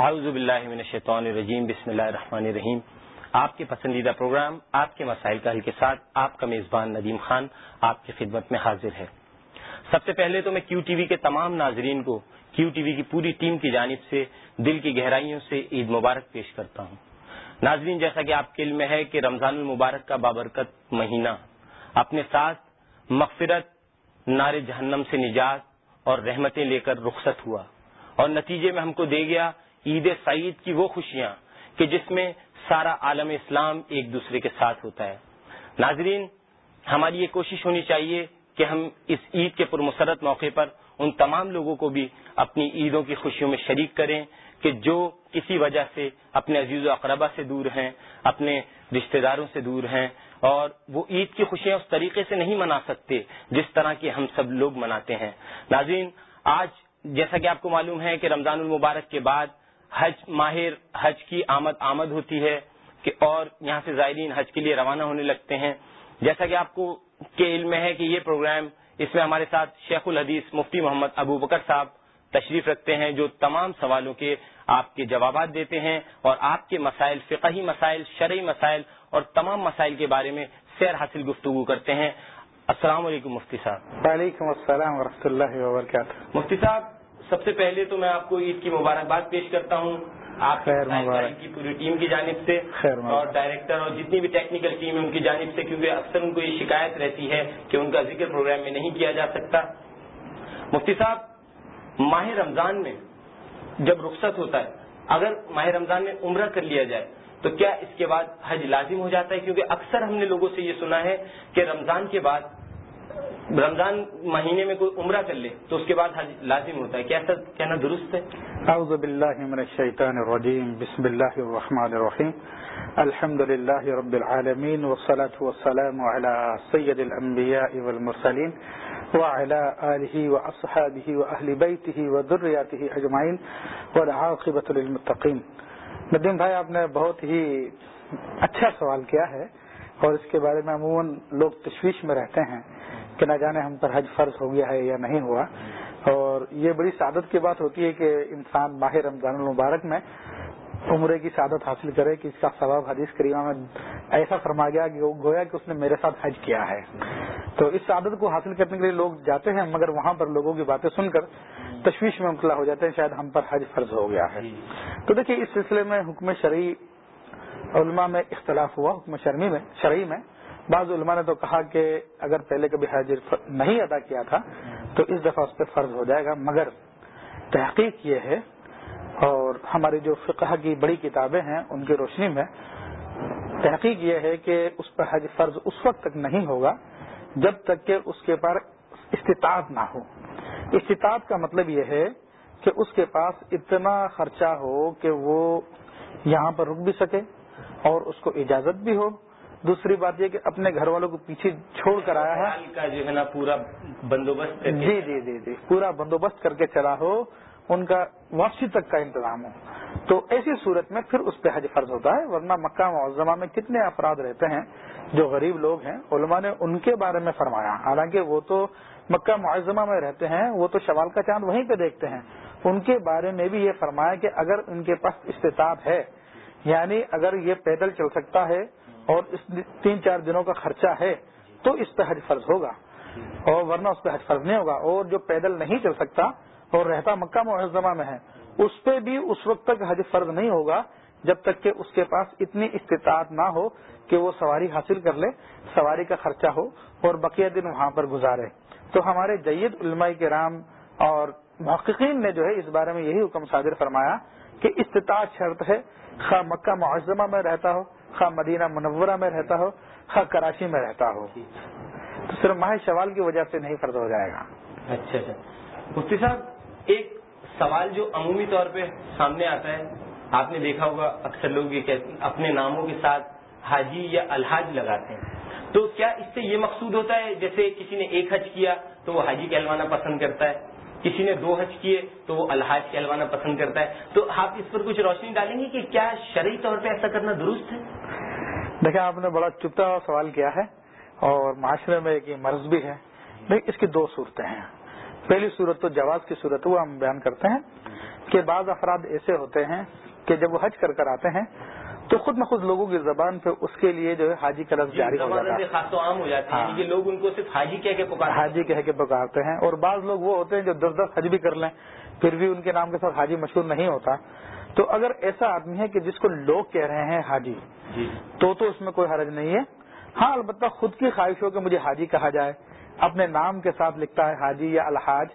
اعوذ باللہ من الشیطان الرجیم، بسم اللہ الرحمن الرحیم۔ آپ کے پسندیدہ پروگرام، آپ کے مسائل کا حل کے ساتھ آپ کا میزبان ندیم خان آپ کی خدمت میں حاضر ہے۔ سب سے پہلے تو میں کیو ٹی وی کے تمام ناظرین کو کیو ٹی وی کی پوری ٹیم کی جانب سے دل کی گہرائیوں سے عید مبارک پیش کرتا ہوں۔ ناظرین، جیسا کہ آپ کے علم میں ہے کہ رمضان المبارک کا بابرکت مہینہ، اپنے ساتھ مغفرت، نار جہنم سے نجات اور رحمتیں لے کر رخصت ہوا اور نتیجے میں ہم کو دے گیا عید سعید کی وہ خوشیاں کہ جس میں سارا عالم اسلام ایک دوسرے کے ساتھ ہوتا ہے۔ ناظرین، ہماری یہ کوشش ہونی چاہیے کہ ہم اس عید کے پرمسرت موقع پر ان تمام لوگوں کو بھی اپنی عیدوں کی خوشیوں میں شریک کریں کہ جو کسی وجہ سے اپنے عزیز و اقربا سے دور ہیں، اپنے رشتہ داروں سے دور ہیں اور وہ عید کی خوشیاں اس طریقے سے نہیں منا سکتے جس طرح کی ہم سب لوگ مناتے ہیں۔ ناظرین، آج جیسا کہ آپ کو معلوم ہے کہ رمضان المبارک کے بعد حج ماہر حج کی آمد آمد ہوتی ہے کہ اور یہاں سے زائرین حج کے لیے روانہ ہونے لگتے ہیں۔ جیسا کہ آپ کو کے علم میں ہے کہ یہ پروگرام اس میں ہمارے ساتھ شیخ الحدیث مفتی محمد ابو بکر صاحب تشریف رکھتے ہیں جو تمام سوالوں کے آپ کے جوابات دیتے ہیں اور آپ کے مسائل فقہی مسائل شرعی مسائل اور تمام مسائل کے بارے میں سیر حاصل گفتگو کرتے ہیں۔ السلام علیکم مفتی صاحب۔ وعلیکم السلام ورحمۃ اللہ وبرکاتہ۔ مفتی صاحب سب سے پہلے تو میں آپ کو عید کی مبارکباد پیش کرتا ہوں۔ آپ کی پوری ٹیم کی جانب سے اور ڈائریکٹر اور جتنی بھی ٹیکنیکل ٹیم ہے ان کی جانب سے کیونکہ اکثر ان کو یہ شکایت رہتی ہے کہ ان کا ذکر پروگرام میں نہیں کیا جا سکتا۔ مفتی صاحب ماہ رمضان میں جب رخصت ہوتا ہے اگر ماہ رمضان میں عمرہ کر لیا جائے تو کیا اس کے بعد حج لازم ہو جاتا ہے؟ کیونکہ اکثر ہم نے لوگوں سے یہ سنا ہے کہ رمضان کے بعد رمضان مہینے میں کوئی عمرہ کر لے تو اس کے بعد حج لازم ہوتا ہے۔ کیا ایسا کہنا درست ہے؟ اعوذ باللہ من الشیطان الرجیم۔ بسم اللہ الرحمن الرحیم۔ الحمد للہ رب العالمین والصلاة والسلام على سید الانبیاء والمرسلین وعلى آلہ واصحابہ واہل بیتہ وذریاتہ اجمعین والعاقبۃ للمتقین۔ ندیم بھائی، آپ نے بہت ہی اچھا سوال کیا ہے اور اس کے بارے میں عموماً لوگ تشویش میں رہتے ہیں۔ کہ نہ جانے ہم پر حج فرض ہو گیا ہے یا نہیں ہوا۔ اور یہ بڑی سعادت کی بات ہوتی ہے کہ انسان ماہ رمضان المبارک میں عمرے کی سعادت حاصل کرے کہ اس کا ثواب حدیث کریمہ میں ایسا فرما گیا کہ گویا کہ اس نے میرے ساتھ حج کیا ہے۔ تو اس سعادت کو حاصل کرنے کے لیے لوگ جاتے ہیں، مگر وہاں پر لوگوں کی باتیں سن کر تشویش میں مبتلا ہو جاتے ہیں، شاید ہم پر حج فرض ہو گیا ہے۔ تو دیکھیے، اس سلسلے میں حکم شرعی علماء میں اختلاف ہوا، حکم شرمی میں، شرعی میں بعض علماء نے تو کہا کہ اگر پہلے کبھی حج نہیں ادا کیا تھا، تو اس دفعہ اس پہ فرض ہو جائے گا۔ مگر تحقیق یہ ہے، اور ہماری جو فقہ کی بڑی کتابیں ہیں، ان کی روشنی میں تحقیق یہ ہے کہ اس پر حج فرض اس وقت تک نہیں ہوگا، جب تک کہ اس کے پر استطاعت نہ ہو۔ استطاعت کا مطلب یہ ہے کہ اس کے پاس اتنا خرچہ ہو کہ وہ یہاں پر رک بھی سکے اور اس کو اجازت بھی ہو۔ دوسری بات یہ کہ اپنے گھر والوں کو پیچھے چھوڑ کر آیا ہے۔ جو ہے نا پورا بندوبست جی جی جی جی پورا بندوبست کر کے چلا ہو ان کا واپسی تک کا انتظام ہو۔ تو ایسی صورت میں پھر اس پہ حج فرض ہوتا ہے ورنہ مکہ معظمہ میں کتنے افراد رہتے ہیں جو غریب لوگ ہیں علماء نے ان کے بارے میں فرمایا۔ حالانکہ وہ تو مکہ معظمہ میں رہتے ہیں وہ تو شوال کا چاند وہیں پہ دیکھتے ہیں۔ ان کے بارے میں بھی یہ فرمایا کہ اگر ان کے پاس استطاعت ہے یعنی اگر یہ پیدل چل سکتا ہے اور اس تین چار دنوں کا خرچہ ہے، تو اس پہ حج فرض ہوگا۔ اور ورنہ اس پہ حج فرض نہیں ہوگا۔ اور جو پیدل نہیں چل سکتا اور رہتا مکہ معظمہ میں ہے، اس پہ بھی اس وقت تک حج فرض نہیں ہوگا جب تک کہ اس کے پاس اتنی استطاعت نہ ہو کہ وہ سواری حاصل کر لے، سواری کا خرچہ ہو اور بقیہ دن وہاں پر گزارے۔ تو ہمارے جید علماء کرام اور محققین نے جو ہے اس بارے میں یہی حکم صادر فرمایا کہ استطاعت شرط ہے، خواہ مکہ معظمہ میں رہتا ہو خواہ مدینہ منورہ میں رہتا ہو خواہ کراچی میں رہتا ہو۔ تو صرف ماہ شوال کی وجہ سے نہیں فرض ہو جائے گا۔ اچھا اچھا۔ مفتی صاحب ایک سوال جو عمومی طور پہ سامنے آتا ہے آپ نے دیکھا ہوگا اکثر لوگ یہ کہتے ہیں اپنے ناموں کے ساتھ حاجی یا الحاج لگاتے ہیں۔ تو کیا اس سے یہ مقصود ہوتا ہے؟ جیسے کسی نے ایک حج کیا تو وہ حاجی کہلوانا پسند کرتا ہے۔ کسی نے دو حج کیے تو وہ الحاج کہلوانا پسند کرتا ہے۔ تو آپ اس پر کچھ روشنی ڈالیں گے کہ کیا شرعی طور پہ ایسا کرنا درست ہے؟ دیکھیں، آپ نے بڑا چپتا سوال کیا ہے اور معاشرے میں ایک مرض بھی ہے۔ اس کی دو صورتیں ہیں۔ پہلی صورت تو جواز کی صورت وہ ہم بیان کرتے ہیں کہ بعض افراد ایسے ہوتے ہیں کہ جب وہ حج کر کر آتے ہیں تو خود نخود لوگوں کی زبان پہ اس کے لیے جو ہے حاجی کا لفظ جاری ہو جاتا ہے۔ خاص تو عام ہو جاتا ہے ہاں۔ کہ لوگ ان کو صرف حاجی کہہ کے پکار حاجی کہہ کے پکارتے ہیں اور بعض لوگ وہ ہوتے ہیں جو دس دس حج بھی کر لیں پھر بھی ان کے نام کے ساتھ حاجی مشہور نہیں ہوتا۔ تو اگر ایسا آدمی ہے کہ جس کو لوگ کہہ رہے ہیں حاجی جی۔ تو تو اس میں کوئی حرج نہیں ہے۔ ہاں البتہ خود کی خواہش ہو کہ مجھے حاجی کہا جائے اپنے نام کے ساتھ لکھتا ہے حاجی یا الحاج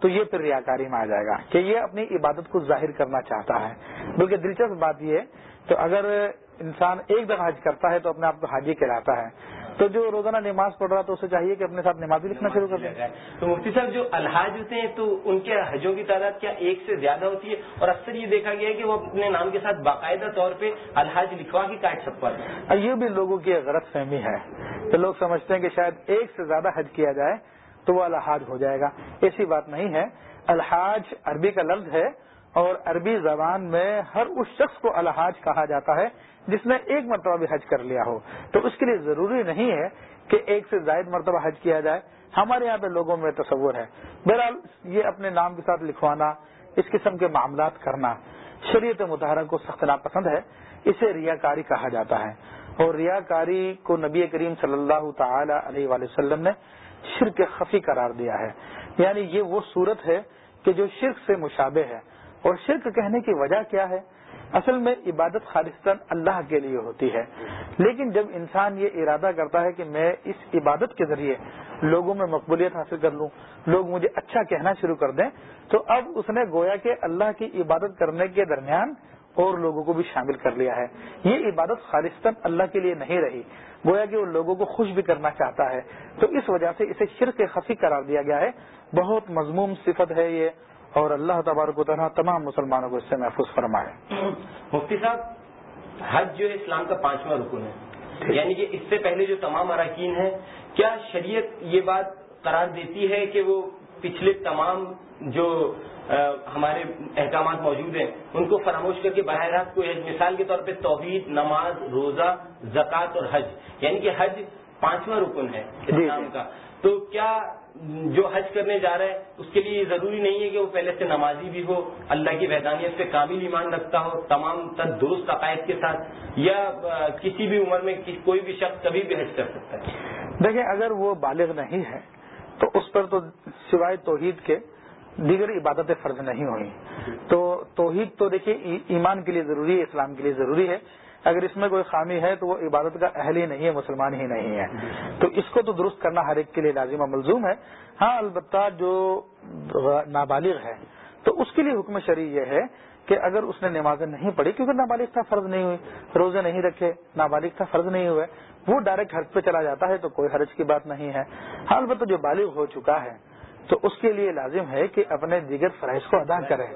تو یہ پھر ریاکاری میں آ جائے گا کہ یہ اپنی عبادت کو ظاہر کرنا چاہتا ہے۔ بلکہ دلچسپ بات یہ ہے تو اگر انسان ایک دفعہ حج کرتا ہے تو اپنے آپ کو حاجی کہلاتا ہے۔ تو جو روزانہ نماز پڑھ رہا تو اسے چاہیے کہ اپنے ساتھ نماز بھی لکھنا شروع کر دیں تو مفتی صاحب جو الحاج ہوتے ہیں تو ان کے حجوں کی تعداد کیا ایک سے زیادہ ہوتی ہے؟ اور اکثر یہ دیکھا گیا ہے کہ وہ اپنے نام کے ساتھ باقاعدہ طور پہ الحاج لکھوا کے کاٹ چھپواتے ہیں اور یہ بھی لوگوں کی غلط فہمی ہے۔ تو لوگ سمجھتے ہیں کہ شاید ایک سے زیادہ حج کیا جائے۔ تو وہ الحاج ہو جائے گا۔ ایسی بات نہیں ہے۔ الحاج عربی کا لفظ ہے اور عربی زبان میں ہر اس شخص کو الحاج کہا جاتا ہے جس نے ایک مرتبہ بھی حج کر لیا ہو۔ تو اس کے لیے ضروری نہیں ہے کہ ایک سے زائد مرتبہ حج کیا جائے۔ ہمارے یہاں پہ لوگوں میں تصور ہے۔ بہرحال یہ اپنے نام کے ساتھ لکھوانا، اس قسم کے معاملات کرنا شریعت مطالعہ کو سخت ناپسند ہے۔ اسے ریاکاری کہا جاتا ہے۔ اور ریاکاری کو نبی کریم صلی اللہ تعالی علیہ وآلہ وسلم نے شرک خفی قرار دیا ہے۔ یعنی یہ وہ صورت ہے کہ جو شرک سے مشابہ ہے۔ اور شرک کہنے کی وجہ کیا ہے؟ اصل میں عبادت خالصتاً اللہ کے لیے ہوتی ہے۔ لیکن جب انسان یہ ارادہ کرتا ہے کہ میں اس عبادت کے ذریعے لوگوں میں مقبولیت حاصل کر لوں، لوگ مجھے اچھا کہنا شروع کر دیں، تو اب اس نے گویا کہ اللہ کی عبادت کرنے کے درمیان اور لوگوں کو بھی شامل کر لیا ہے۔ یہ عبادت خالصتاً اللہ کے لیے نہیں رہی گویا کہ وہ لوگوں کو خوش بھی کرنا چاہتا ہے۔ تو اس وجہ سے اسے شرک خفی قرار دیا گیا ہے۔ بہت مضموم صفت ہے یہ اور اللہ تبارک و تعالیٰ تمام مسلمانوں کو اس سے محفوظ فرمائے۔ مفتی صاحب حج جو ہے اسلام کا پانچواں رکن ہے۔ یعنی کہ اس سے پہلے جو تمام اراکین ہیں کیا شریعت یہ بات قرار دیتی ہے کہ وہ پچھلے تمام جو ہمارے احکامات موجود ہیں ان کو فراموش کر کے براہ راست کوئی مثال کے طور پہ توحید نماز روزہ زکوٰۃ اور حج یعنی کہ حج پانچواں رکن ہے جی، جی۔ اسلام کا تو کیا جو حج کرنے جا رہا ہے اس کے لیے ضروری نہیں ہے کہ وہ پہلے سے نمازی بھی ہو اللہ کی وحدانیت پہ کامل ایمان رکھتا ہو تمام تک درست عقائد کے ساتھ یا کسی بھی عمر میں کوئی بھی شخص کبھی بھی حج کر سکتا ہے دیکھیں اگر وہ بالغ نہیں ہے تو اس پر تو سوائے توحید کے دیگر عبادتیں فرض نہیں ہوئی تو توحید تو دیکھیے ایمان کے لیے ضروری ہے، اسلام کے لیے ضروری ہے۔ اگر اس میں کوئی خامی ہے تو وہ عبادت کا اہل ہی نہیں ہے، مسلمان ہی نہیں ہے۔ تو اس کو تو درست کرنا ہر ایک کے لیے لازم و ملزوم ہے۔ ہاں البتہ جو نابالغ ہے، تو اس کے لیے حکم شریع یہ ہے کہ اگر اس نے نمازیں نہیں پڑھی کیونکہ نابالغ تھا فرض نہیں ہوئی روزے نہیں رکھے نابالغ تھا فرض نہیں ہوئے وہ ڈائریکٹ حرج پہ چلا جاتا ہے تو کوئی حرج کی بات نہیں ہے۔ البتہ جو بالغ ہو چکا ہے تو اس کے لیے لازم ہے کہ اپنے دیگر فرائض کو ادا کرے۔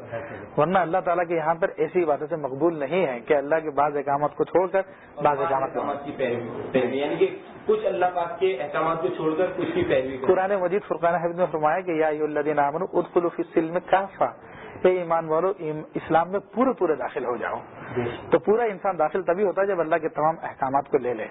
ورنہ اللہ تعالیٰ کے یہاں پر ایسی باتیں سے مقبول نہیں ہے کہ اللہ کے بعض احکامات کو چھوڑ کر بعض احکامات کی پیروی یعنی کہ کچھ اللہ پاک کے احکامات کو چھوڑ کر کچھ کی پیروی قرآن مجید فرقان حفظ میں فرمایا کہ یا اللہ عامن ادخلوفی سل میں کافا اے ایمان والو اسلام میں پورے پورے داخل ہو جاؤ۔ تو پورا انسان داخل تبھی ہوتا ہے جب اللہ کے تمام احکامات کو لے لے۔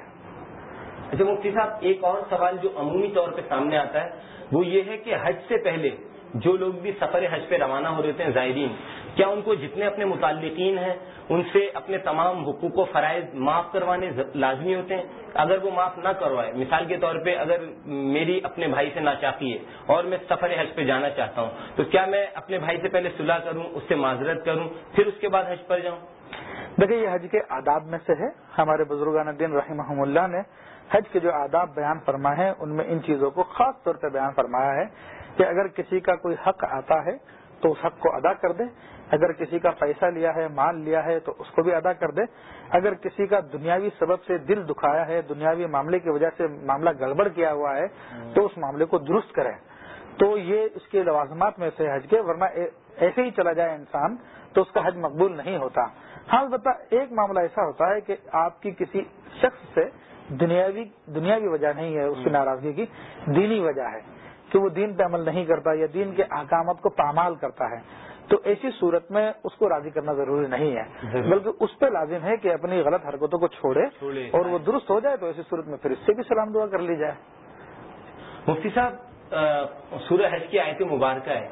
اچھا مفتی صاحب ایک اور سوال جو عمومی طور پہ سامنے آتا ہے وہ یہ ہے کہ حج سے پہلے جو لوگ بھی سفر حج پہ روانہ ہو رہے ہیں، زائرین، کیا ان کو جتنے اپنے متعلقین ہیں، ان سے اپنے تمام حقوق و فرائض معاف کروانے لازمی ہوتے ہیں؟ اگر وہ معاف نہ کروائے، مثال کے طور پہ اگر میری اپنے بھائی سے ناچاقی ہے اور میں سفر حج پہ جانا چاہتا ہوں، تو کیا میں اپنے بھائی سے پہلے صلاح کروں، اس سے معذرت کروں، پھر اس کے بعد حج پر جاؤں؟ دیکھیے یہ حج کے آداب میں سے ہے۔ ہمارے بزرگان دین رحمہ اللہ نے حج کے جو آداب بیان فرمائے ہیں، ان میں ان چیزوں کو خاص طور پہ بیان فرمایا ہے۔ کہ اگر کسی کا کوئی حق آتا ہے تو اس حق کو ادا کر دے۔ اگر کسی کا پیسہ لیا ہے، مال لیا ہے تو اس کو بھی ادا کر دے۔ اگر کسی کا دنیاوی سبب سے دل دکھایا ہے، دنیاوی معاملے کی وجہ سے معاملہ گڑبڑ کیا ہوا ہے، تو اس معاملے کو درست کرے تو یہ اس کے لوازمات میں سے حج کے، ورنہ ایسے ہی چلا جائے انسان تو اس کا حج مقبول نہیں ہوتا۔ ہاں البتہ ایک معاملہ ایسا ہوتا ہے کہ آپ کی کسی شخص سے دنیاوی دنیاوی وجہ نہیں ہے، اس کی ناراضگی کی، دینی وجہ ہے۔ کہ وہ دین پہ عمل نہیں کرتا یا دین کے احکامات کو پامال کرتا ہے تو ایسی صورت میں اس کو راضی کرنا ضروری نہیں ہے۔ بلکہ اس پہ لازم ہے کہ اپنی غلط حرکتوں کو چھوڑے اور وہ درست ہو جائے تو ایسی صورت میں پھر اس سے بھی سلام دعا کر لی جائے۔ مفتی صاحب سورہ حج کی آیت مبارکہ ہے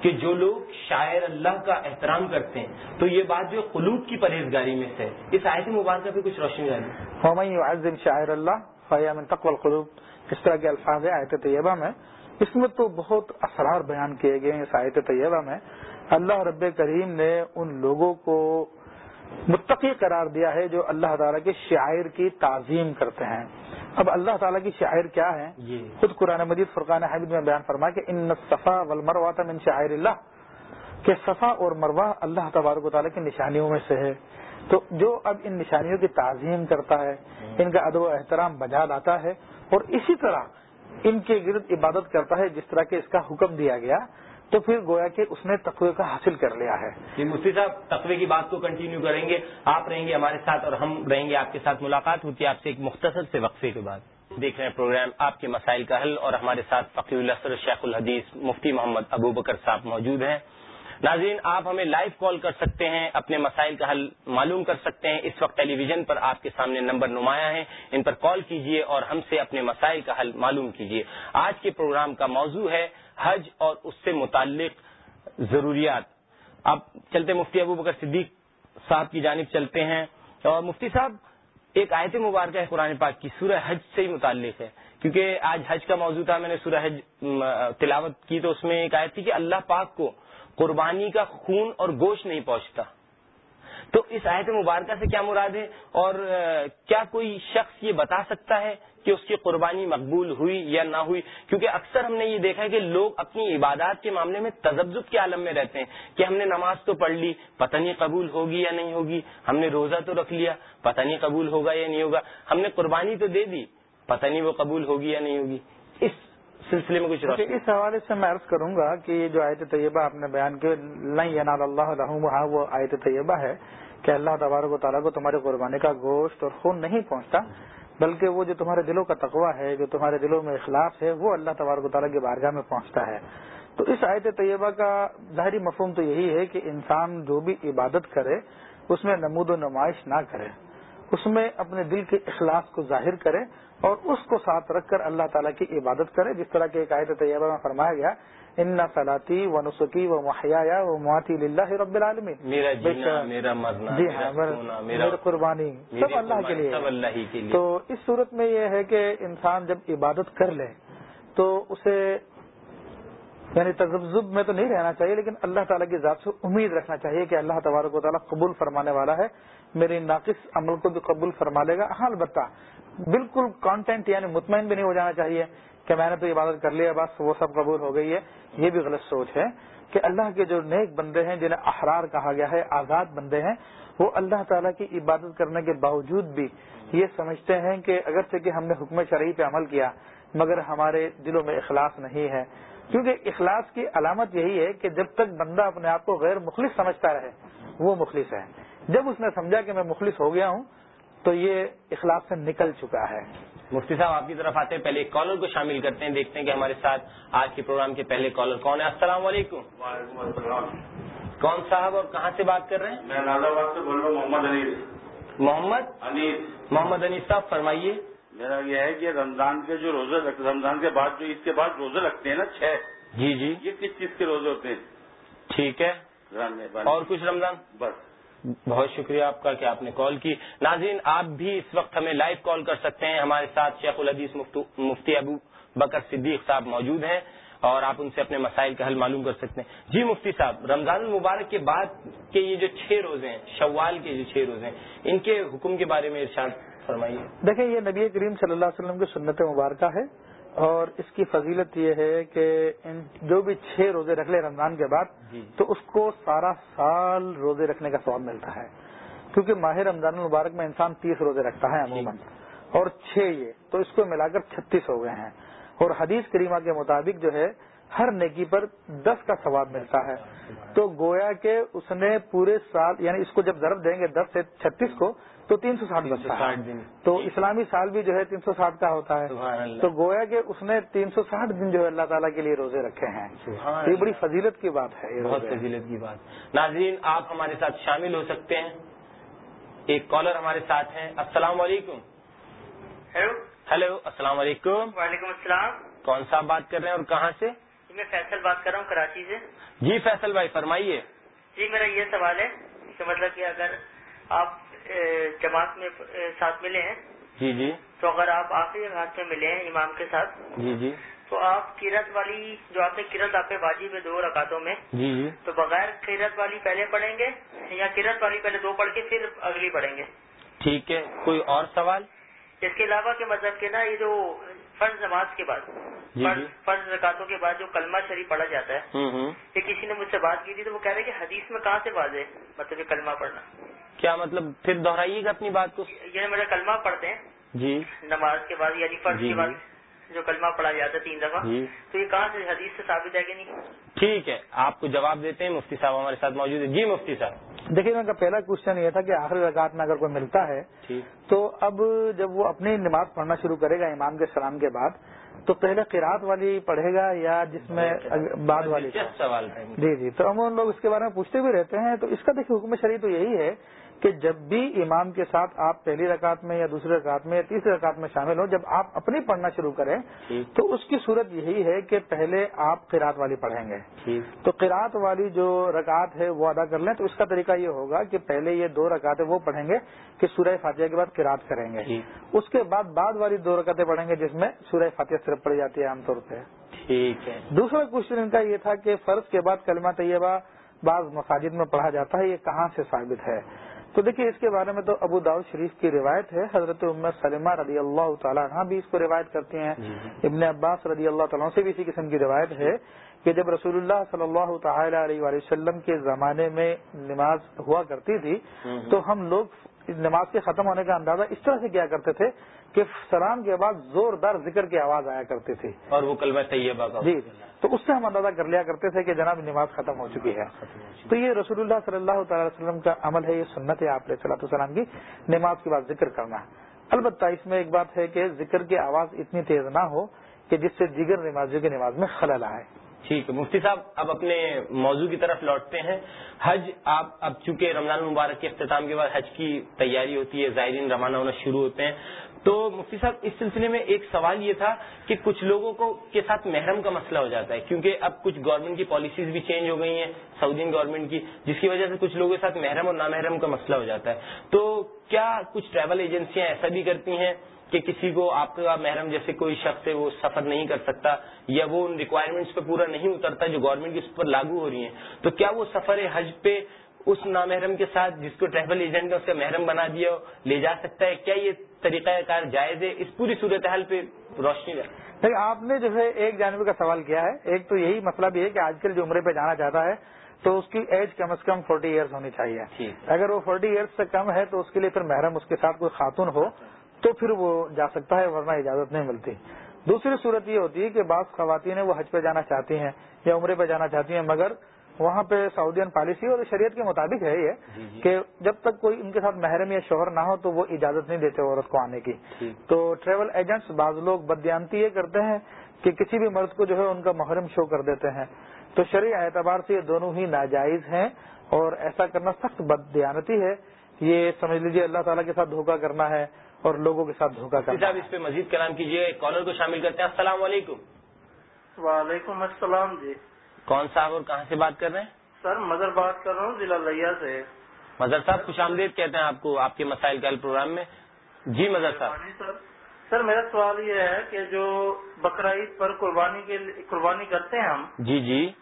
کہ جو لوگ شاعر اللہ کا احترام کرتے ہیں تو یہ بات جو قلوب کی پرہیزگاری میں سے اس آیت مبارکہ پہ کچھ روشنی ڈالی شاعر اللہ فیام تقوال القلوب۔ اس طرح کے الفاظ آیت طیبہ میں۔ اس میں تو بہت اسرار بیان کیے گئے ہیں اس آیت طیبہ میں۔ اللہ رب کریم نے ان لوگوں کو متقی قرار دیا ہے جو اللہ تعالیٰ کے شاعر کی تعظیم کرتے ہیں۔ اب اللہ تعالیٰ کی شاعر کیا ہے؟ خود قرآن مجید فرقان حمید میں بیان فرما کہ ان صفا ولمروا من شاعر اللہ۔ کہ صفا اور مروا اللہ تبارک و تعالیٰ کی نشانیوں میں سے ہے۔ تو جو اب ان نشانیوں کی تعظیم کرتا ہے ان کا ادب و احترام بجا لاتا ہے اور اسی طرح ان کے گرد عبادت کرتا ہے جس طرح کے اس کا حکم دیا گیا، تو پھر گویا کہ اس نے تقوی کا حاصل کر لیا ہے۔ جی، مفتی صاحب، تقوی کی بات کو کنٹینیو کریں گے۔ آپ رہیں گے ہمارے ساتھ اور ہم رہیں گے آپ کے ساتھ ملاقات ہوتی ہے آپ سے ایک مختصر سے وقفے کے بعد۔ دیکھ رہے ہیں پروگرام آپ کے مسائل کا حل اور ہمارے ساتھ فقی اللہ شیخ الحدیث مفتی محمد ابو بکر صاحب موجود ہیں۔ ناظرین، آپ ہمیں لائیو کال کر سکتے ہیں، اپنے مسائل کا حل معلوم کر سکتے ہیں۔ اس وقت ٹیلی ویژن پر آپ کے سامنے نمبر نمایاں ہیں۔ ان پر کال کیجیے اور ہم سے اپنے مسائل کا حل معلوم کیجیے آج کے پروگرام کا موضوع ہے حج اور اس سے متعلق ضروریات۔ اب چلتے مفتی ابو بکر صدیق صاحب کی جانب چلتے ہیں۔ اور مفتی صاحب، ایک آیت مبارکہ ہے قرآن پاک کی، سورہ حج سے ہی متعلق ہے۔ کیونکہ آج حج کا موضوع تھا، میں نے سورہ حج تلاوت کی تو اس میں ایک آیت تھی کہ اللہ پاک کو قربانی کا خون اور گوشت نہیں پہنچتا۔ تو اس آیت مبارکہ سے کیا مراد ہے؟ اور کیا کوئی شخص یہ بتا سکتا ہے کہ اس کی قربانی مقبول ہوئی یا نہ ہوئی؟ کیونکہ اکثر ہم نے یہ دیکھا ہے کہ لوگ اپنی عبادات کے معاملے میں تجزب کے عالم میں رہتے ہیں کہ ہم نے نماز تو پڑھ لی، پتہ نہیں قبول ہوگی یا نہیں ہوگی، ہم نے روزہ تو رکھ لیا، پتہ نہیں قبول ہوگا یا نہیں ہوگا، ہم نے قربانی تو دے دی، پتہ نہیں وہ قبول ہوگی یا نہیں ہوگی۔ اس سلسلے میں کچھ اس حوالے سے میں عرض کروں گا کہ یہ جو آیت طیبہ آپ نے بیان کی اللہ وہ آیت طیبہ ہے کہ اللہ تبارک و تعالیٰ کو تمہاری قربانی کا گوشت اور خون نہیں پہنچتا بلکہ وہ جو تمہارے دلوں کا تقوی ہے جو تمہارے دلوں میں اخلاص ہے وہ اللہ تبارک و تعالیٰ کی بارگاہ میں پہنچتا ہے۔ تو اس آیت طیبہ کا ظاہری مفہوم تو یہی ہے کہ انسان جو بھی عبادت کرے اس میں نمود و نمائش نہ کرے۔ اس میں اپنے دل کے اخلاص کو ظاہر کرے اور اس کو ساتھ رکھ کر اللہ تعالیٰ کی عبادت کرے جس طرح کی ایک آیت طیبہ میں فرمایا گیا ان سلاتی و نسخی و محیا و مواتی اللہ رب العالمین جی ہاں میرا قربانی سب اللہ کے لیے۔ تو اس صورت میں یہ ہے کہ انسان جب عبادت کر لے تو اسے یعنی تجزب میں تو نہیں رہنا چاہیے لیکن اللہ تعالیٰ کی ذات سے امید رکھنا چاہیے کہ اللہ تبارک و تعالیٰ قبول فرمانے والا ہے۔ میری ناقص عمل کو بھی قبول فرما لے گا۔ ہاں البتہ بالکل کانٹینٹ یعنی مطمئن بھی نہیں ہو جانا چاہیے کہ میں نے تو عبادت کر لیا بس وہ سب قبول ہو گئی ہے۔ یہ بھی غلط سوچ ہے کہ اللہ کے جو نیک بندے ہیں، جنہیں احرار کہا گیا ہے، آزاد بندے ہیں، وہ اللہ تعالیٰ کی عبادت کرنے کے باوجود بھی یہ سمجھتے ہیں کہ اگرچہ کہ ہم نے حکم شرعی پہ عمل کیا، مگر ہمارے دلوں میں اخلاص نہیں ہے۔ کیونکہ اخلاص کی علامت یہی ہے کہ جب تک بندہ اپنے آپ کو غیر مخلص سمجھتا رہے، وہ مخلص ہے۔ جب اس نے سمجھا کہ میں مخلص ہو گیا ہوں تو یہ اخلاق سے نکل چکا ہے۔ مفتی صاحب آپ کی طرف آتے ہیں پہلے ایک کالر کو شامل کرتے ہیں دیکھتے ہیں کہ ہمارے ساتھ آج کے پروگرام کے پہلے کالر کون ہے السلام علیکم۔ کون صاحب اور کہاں سے بات کر رہے ہیں؟ میں آباد سے بول رہا ہوں محمد انیس محمد؟ انیس محمد انیس صاحب فرمائیے۔ میرا یہ ہے کہ رمضان کے جو روزے رمضان کے بعد جو اس کے بعد روزے لگتے ہیں نا چھ۔ جی جی۔ یہ کس چیز کے روزے ہوتے ہیں؟ ٹھیک ہے۔ اور کچھ رمضان؟ بس۔ بہت شکریہ آپ کا کہ آپ نے کال کی۔ ناظرین، آپ بھی اس وقت ہمیں لائیو کال کر سکتے ہیں۔ ہمارے ساتھ شیخ الحدیث مفتی ابو بکر صدیق صاحب موجود ہیں اور آپ ان سے اپنے مسائل کا حل معلوم کر سکتے ہیں۔ جی مفتی صاحب، رمضان المبارک کے بعد کے یہ جو چھ روزے ہیں، شوال کے جو چھ روزے ہیں، ان کے حکم کے بارے میں ارشاد فرمائیے۔ دیکھیں، یہ نبی کریم صلی اللہ علیہ وسلم کی سنت مبارکہ ہے۔ اور اس کی فضیلت یہ ہے کہ ان جو بھی چھ روزے رکھ لے رمضان کے بعد جی۔ تو اس کو سارا سال روزے رکھنے کا سواب ملتا ہے کیونکہ ماہ رمضان المبارک میں انسان تیس روزے رکھتا ہے عموماً جی۔ اور چھ یہ تو اس کو ملا کر چھتیس ہو گئے ہیں اور حدیث کریمہ کے مطابق جو ہے ہر نیکی پر دس کا ثواب ملتا ہے۔ تو گویا کہ اس نے پورے سال یعنی اس کو جب ضرب دیں گے دس سے چھتیس کو تو تین سو ساٹھ بچتا ہے۔ تو اسلامی سال بھی جو ہے تین سو ساٹھ کا ہوتا ہے۔ تو گویا کہ اس نے تین سو ساٹھ دن جو ہے اللہ تعالیٰ کے لیے روزے رکھے ہیں۔ یہ بڑی فضیلت کی بات ہے۔ بہت فضیلت کی بات۔ ناظرین آپ ہمارے ساتھ شامل ہو سکتے ہیں۔ ایک کالر ہمارے ساتھ ہیں۔ السلام علیکم۔ ہیلو۔ ہیلو السلام علیکم۔ وعلیکم السلام۔ کون سا بات کر رہے ہیں اور کہاں سے؟ میں فیصل بات کر رہا ہوں کراچی سے۔ جی فیصل بھائی فرمائیے۔ جی میرا یہ سوال ہے کہ مطلب کہ اگر آپ جماعت میں ساتھ ملے ہیں جی جی۔ تو اگر آپ آخری رات میں ملے ہیں امام کے ساتھ جی جی۔ تو آپ کرت والی جو آپ نے کرت آپ کے باجی میں دو رکعتوں میں جی جی۔ تو بغیر کرت والی پہلے پڑھیں گے یا کرت والی پہلے دو پڑھ کے پھر اگلی پڑھیں گے؟ ٹھیک ہے کوئی اور سوال؟ اس کے علاوہ کے مطلب کہ نا یہ جو فرض نماز کے بعد جی فرض جی۔ فرض زکاتوں کے بعد جو کلمہ شریف پڑھا جاتا ہے یہ کسی نے مجھ سے بات کی تھی تو وہ کہہ رہے کہ حدیث میں کہاں سے واضح ہے؟ مطلب یہ کلمہ پڑھنا۔ کیا مطلب پھر دہرائیے گا اپنی بات کو؟ یہ میرا کلمہ پڑھتے ہیں جی۔ نماز کے بعد یعنی فرض جی، کے بعد۔ جو کلمہ پڑھا جاتا ہے تین دفعہ تو یہ کہاں سے حدیث سے ثابت ہے کہ نہیں؟ ٹھیک ہے آپ کو جواب دیتے ہیں مفتی صاحب ہمارے ساتھ موجود ہے جی مفتی صاحب۔ دیکھیے ان کا پہلا کوشچن یہ تھا کہ آخری رکعت میں اگر کوئی ملتا ہے ٹھیک۔ تو اب جب وہ اپنی نماز پڑھنا شروع کرے گا امام کے سلام کے بعد تو پہلے قرات والی پڑھے گا یا جس میں بعد والی؟ سوال جی جی۔ تو ہم لوگ اس کے بارے میں پوچھتے بھی رہتے ہیں۔ تو اس کا دیکھیے حکم شریع تو یہی ہے کہ جب بھی امام کے ساتھ آپ پہلی رکعت میں یا دوسری رکعت میں یا تیسری رکعت میں شامل ہوں جب آپ اپنی پڑھنا شروع کریں ٹھیک تو اس کی صورت یہی ہے کہ پہلے آپ قرات والی پڑھیں گے۔ ٹھیک تو قرات والی جو رکعت ہے وہ ادا کر لیں تو اس کا طریقہ یہ ہوگا کہ پہلے یہ دو رکعتیں وہ پڑھیں گے کہ سورہ فاتحہ کے بعد قرات کریں گے۔ ٹھیک اس کے بعد بعد والی دو رکعتیں پڑھیں گے جس میں سورہ فاتحہ صرف پڑھی جاتی ہے عام طور پہ۔ ٹھیک ہے۔ دوسرا کوشچن ان کا یہ تھا کہ فرض کے بعد کلمہ طیبہ بعض مساجد میں پڑھا جاتا ہے یہ کہاں سے ثابت ہے؟ تو دیکھیے اس کے بارے میں تو ابو داؤد شریف کی روایت ہے حضرت امت سلمہ رضی اللہ تعالیٰ عنہ بھی اس کو روایت کرتی ہیں۔ ابن عباس رضی اللہ تعالیٰ سے بھی اسی قسم کی روایت ہے کہ جب رسول اللہ صلی اللہ تعالی علیہ وسلم کے زمانے میں نماز ہوا کرتی تھی تو ہم لوگ نماز کے ختم ہونے کا اندازہ اس طرح سے کیا کرتے تھے کہ سلام کے بعد زوردار ذکر کی آواز آیا کرتی تھی اور وہ کلمہ طیبہ کا جی تو اس سے ہم اندازہ کر لیا کرتے تھے کہ جناب نماز ختم ہو چکی ہے۔ تو یہ رسول اللہ صلی اللہ تعالی وسلم کا عمل ہے یہ سنت ہے آپ صلاح السلام کی نماز کے بعد ذکر کرنا۔ البتہ اس میں ایک بات ہے کہ ذکر کی آواز اتنی تیز نہ ہو کہ جس سے دیگر نمازیوں کی نماز میں خلل آئے۔ ٹھیک ہے مفتی صاحب اب اپنے موضوع کی طرف لوٹتے ہیں۔ حج آپ اب چونکہ رمضان المبارک کے اختتام کے بعد حج کی تیاری ہوتی ہے زائرین روانہ ہونا شروع ہوتے ہیں۔ تو مفتی صاحب، اس سلسلے میں ایک سوال یہ تھا کہ کچھ لوگوں کو کے ساتھ محرم کا مسئلہ ہو جاتا ہے، کیونکہ اب کچھ گورنمنٹ کی پالیسیز بھی چینج ہو گئی ہیں سعودین گورنمنٹ کی، جس کی وجہ سے کچھ لوگوں کے ساتھ محرم اور نامحرم کا مسئلہ ہو جاتا ہے۔ تو کیا کچھ ٹریول ایجنسیاں ایسا بھی کرتی ہیں کہ کسی کو آپ کا محرم جیسے کوئی شخص ہے، وہ سفر نہیں کر سکتا، یا وہ ان ریکوائرمنٹس پہ پورا نہیں اترتا جو گورنمنٹ کی اس پر لاگو ہو رہی ہیں؟ تو کیا وہ سفر حج پہ اس نامحرم کے ساتھ جس کو ٹریول ایجنٹ نے اس کا محرم بنا دیا ہو، لے جا سکتا ہے؟ کیا یہ طریقہ کار جائز ہے اس پوری صورتحال پہ روشنی دیکھیں آپ نے جو ہے ایک جانب کا سوال کیا ہے۔ ایک تو یہی مسئلہ بھی ہے کہ آج کل جو عمرے پہ جانا چاہتا ہے تو اس کی ایج کم از کم فورٹی ایئرس ہونی چاہیے۔ اگر وہ فورٹی ایئرس سے کم ہے تو اس کے لیے پھر محرم اس کے ساتھ کوئی خاتون ہو تو پھر وہ جا سکتا ہے ورنہ اجازت نہیں ملتی۔ دوسری صورت یہ ہوتی ہے کہ بعض خواتین وہ حج پہ جانا چاہتی ہیں یا عمرے پہ جانا چاہتی ہیں مگر وہاں پہ سعودین پالیسی اور شریعت کے مطابق ہے یہ کہ جب تک کوئی ان کے ساتھ محرم یا شوہر نہ ہو تو وہ اجازت نہیں دیتے عورت کو آنے کی۔ تو ٹریول ایجنٹس بعض لوگ بدیانتی یہ کرتے ہیں کہ کسی بھی مرد کو جو ہے ان کا محرم شو کر دیتے ہیں۔ تو شرعی اعتبار سے یہ دونوں ہی ناجائز ہیں اور ایسا کرنا سخت بدیانتی ہے۔ یہ سمجھ لیجیے اللہ تعالیٰ کے ساتھ دھوکہ کرنا ہے اور لوگوں کے ساتھ دھوکہ کرنا صاحب اس پہ مزید کلام کیجیے کالر کو شامل کرتے ہیں۔ السلام علیکم۔ وعلیکم السلام جی۔ کون صاحب اور کہاں سے بات کر رہے ہیں؟ سر مدر بات کر رہا ہوں ضلع لیا سے۔ مظہر صاحب خوش آمدید کہتے ہیں آپ کو آپ کے مسائل کا پروگرام میں۔ جی مظہر صاحب۔ سر۔ میرا سوال یہ ہے کہ جو بقرعید پر قربانی کے قربانی کرتے ہیں ہم جی جی۔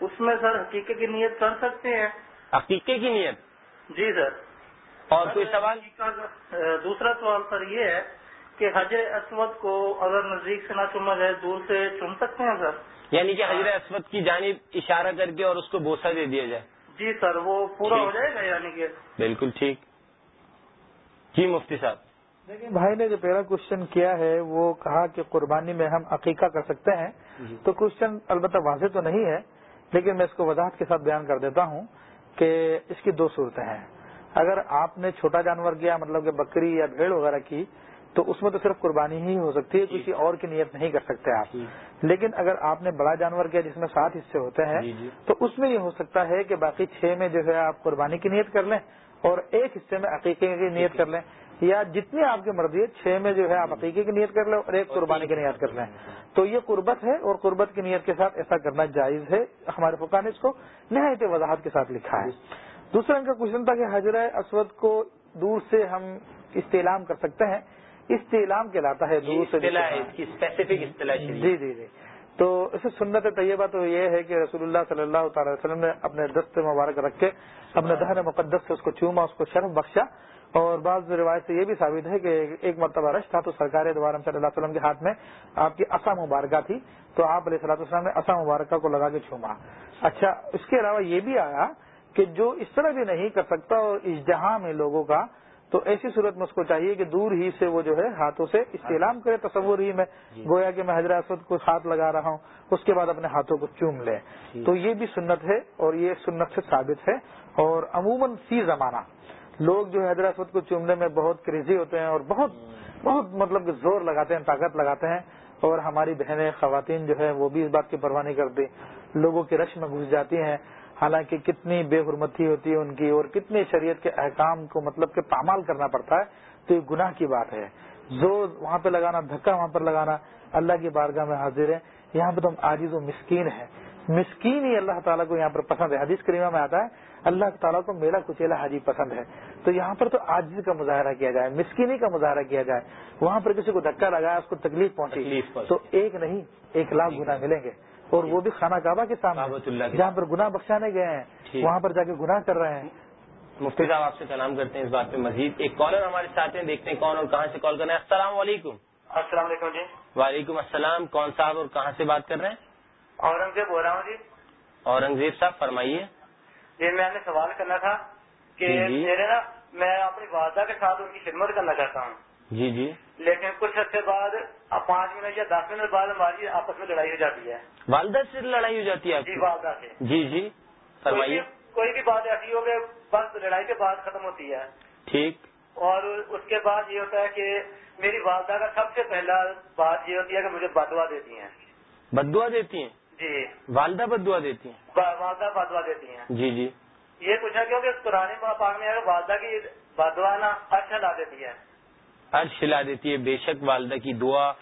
اس میں سر حقیقے کی نیت کر سکتے ہیں؟ عقیقے کی نیت؟ جی سر۔ اور کوئی سوال؟ دوسرا سوال سر یہ ہے کہ حجر اسود کو اگر نزدیک سے نہ چوما جائے دور سے چن سکتے ہیں سر؟ یعنی کہ حضرت اسود کی جانب اشارہ کر کے اور اس کو بوسہ دے دیا جائے۔ جی سر وہ پورا ہو ٹھیک۔ جائے گا یعنی کہ؟ بالکل ٹھیک۔ جی مفتی صاحب۔ دیکھیں بھائی نے جو پہلا کوشچن کیا ہے وہ کہا کہ قربانی میں ہم عقیقہ کر سکتے ہیں۔ تو کوشچن البتہ واضح تو نہیں ہے لیکن میں اس کو وضاحت کے ساتھ بیان کر دیتا ہوں کہ اس کی دو صورتیں ہیں۔ اگر آپ نے چھوٹا جانور کیا مطلب کہ بکری یا بھیڑ وغیرہ کی تو اس میں تو صرف قربانی ہی ہو سکتی ہے کسی اور کی نیت نہیں کر سکتے آپ۔ لیکن اگر آپ نے بڑا جانور کیا جس میں سات حصے ہوتے ہیں جی، جی۔ تو اس میں یہ ہو سکتا ہے کہ باقی چھ میں جو ہے آپ قربانی کی نیت کر لیں اور ایک حصے میں عقیقے کی نیت کر لیں یا جتنی آپ کی مرضی ہے چھ میں جو ہے آپ عقیقے کی نیت کر لیں اور ایک قربانی کی نیت کر لیں۔ تو یہ قربت ہے اور قربت کی نیت کے ساتھ ایسا کرنا جائز ہے۔ ہمارے فقہ نے اس کو نہایت وضاحت کے ساتھ لکھا ہے۔ دوسرا ان کا کوشچن تھا کہ حضرہ اسود کو دور سے ہم استعلام کر سکتے ہیں۔ استعلام کہلاتا ہے دور سے جی جی جی۔ تو اسے سنت طیبہ تو یہ ہے کہ رسول اللہ صلی اللہ تعالی وسلم نے اپنے دست مبارک رکھ کے اپنے دہن مقدس سے اس کو چوما اس کو شرف بخشا۔ اور بعض روایت سے یہ بھی ثابت ہے کہ ایک مرتبہ رش تھا تو سرکار دوبارہ صلی اللہ علیہ وسلم کے ہاتھ میں آپ کی اصا مبارکہ تھی۔ تو آپ علیہ صلاح وسلم نے اصا مبارکہ کو لگا کے چھوما اچھا اس کے علاوہ یہ بھی آیا کہ جو اس طرح بھی نہیں کر سکتا اور اس جہاں میں لوگوں کا تو ایسی صورت میں اس کو چاہیے کہ دور ہی سے وہ جو ہے ہاتھوں سے استعلام کرے تصور ہی میں جی۔ گویا کہ میں حضرت اسود کو ہاتھ لگا رہا ہوں اس کے بعد اپنے ہاتھوں کو چوم لے جی۔ تو یہ بھی سنت ہے اور یہ سنت سے ثابت ہے۔ اور عموماً فی زمانہ لوگ جو ہے حضرت اسود کو چومنے میں بہت کریزی ہوتے ہیں اور بہت بہت مطلب کہ زور لگاتے ہیں طاقت لگاتے ہیں۔ اور ہماری بہنیں خواتین جو ہے وہ بھی اس بات کی پرواہ نہیں کرتی۔ لوگوں کی رش میں گھس جاتی ہیں۔ حالانکہ کتنی بے حرمتی ہوتی ہے ان کی اور کتنی شریعت کے احکام کو مطلب کہ پامال کرنا پڑتا ہے تو یہ گناہ کی بات ہے۔ زور وہاں پہ لگانا دھکا وہاں پر لگانا اللہ کی بارگاہ میں حاضر ہے یہاں پہ تو ہم عاجز و مسکین ہے مسکین ہی اللہ تعالیٰ کو یہاں پر پسند ہے۔ حدیث کریمہ میں آتا ہے اللہ تعالیٰ کو میرا کچیلا حاجی پسند ہے۔ تو یہاں پر تو عاجز کا مظاہرہ کیا جائے مسکینی کا مظاہرہ کیا جائے۔ وہاں پر کسی کو دھکا لگایا اس کو تکلیف پہنچی۔ تو ایک نہیں ایک لاکھ گنا ملیں گے۔ اور وہ بھی خانہ کعبہ کے سامنے جہاں پر گناہ بخشانے گئے ہیں وہاں پر جا کے گناہ کر رہے ہیں۔ مفتی صاحب آپ سے سلام کرتے ہیں اس بات پہ مزید۔ ایک کالر ہمارے ساتھ ہیں دیکھتے ہیں کون اور کہاں سے کال کر رہے ہیں۔ السلام علیکم۔ السلام علیکم جی۔ وعلیکم السلام کون صاحب اور کہاں سے بات کر رہے ہیں؟ اورنگزیب بول رہا ہوں جی۔ اورنگزیب صاحب فرمائیے۔ جی میں نے سوال کرنا تھا کہ جی، جی۔ میرے نا میں اپنی والدہ کے ساتھ ان کی خدمت کرنا چاہتا ہوں۔ جی جی۔ لیکن کچھ عرصے بعد پانچ منٹ یا دس منٹ بعد ہماری آپس میں لڑائی ہو جاتی ہے۔ والدہ سے لڑائی ہو جاتی ہے جی والدہ سے۔ جی جی فرمائیے۔ کوئی بھی بات ایسی ہو کہ بس لڑائی کے بعد ختم ہوتی ہے۔ ٹھیک۔ اور اس کے بعد یہ ہوتا ہے کہ میری والدہ کا سب سے پہلا بات یہ ہوتی ہے کہ مجھے بدوا دیتی ہیں۔ بدوا دیتی ہیں؟ جی۔ والدہ بدوا دیتی ہیں؟ والدہ بدوا دیتی ہیں۔ جی جی۔ یہ پوچھا کیونکہ پرانے پاک میں والدہ کی بدوا نا اچھا لا دیتی ہے۔ عرش ہلا دیتی ہے بے شک والدہ کی دعا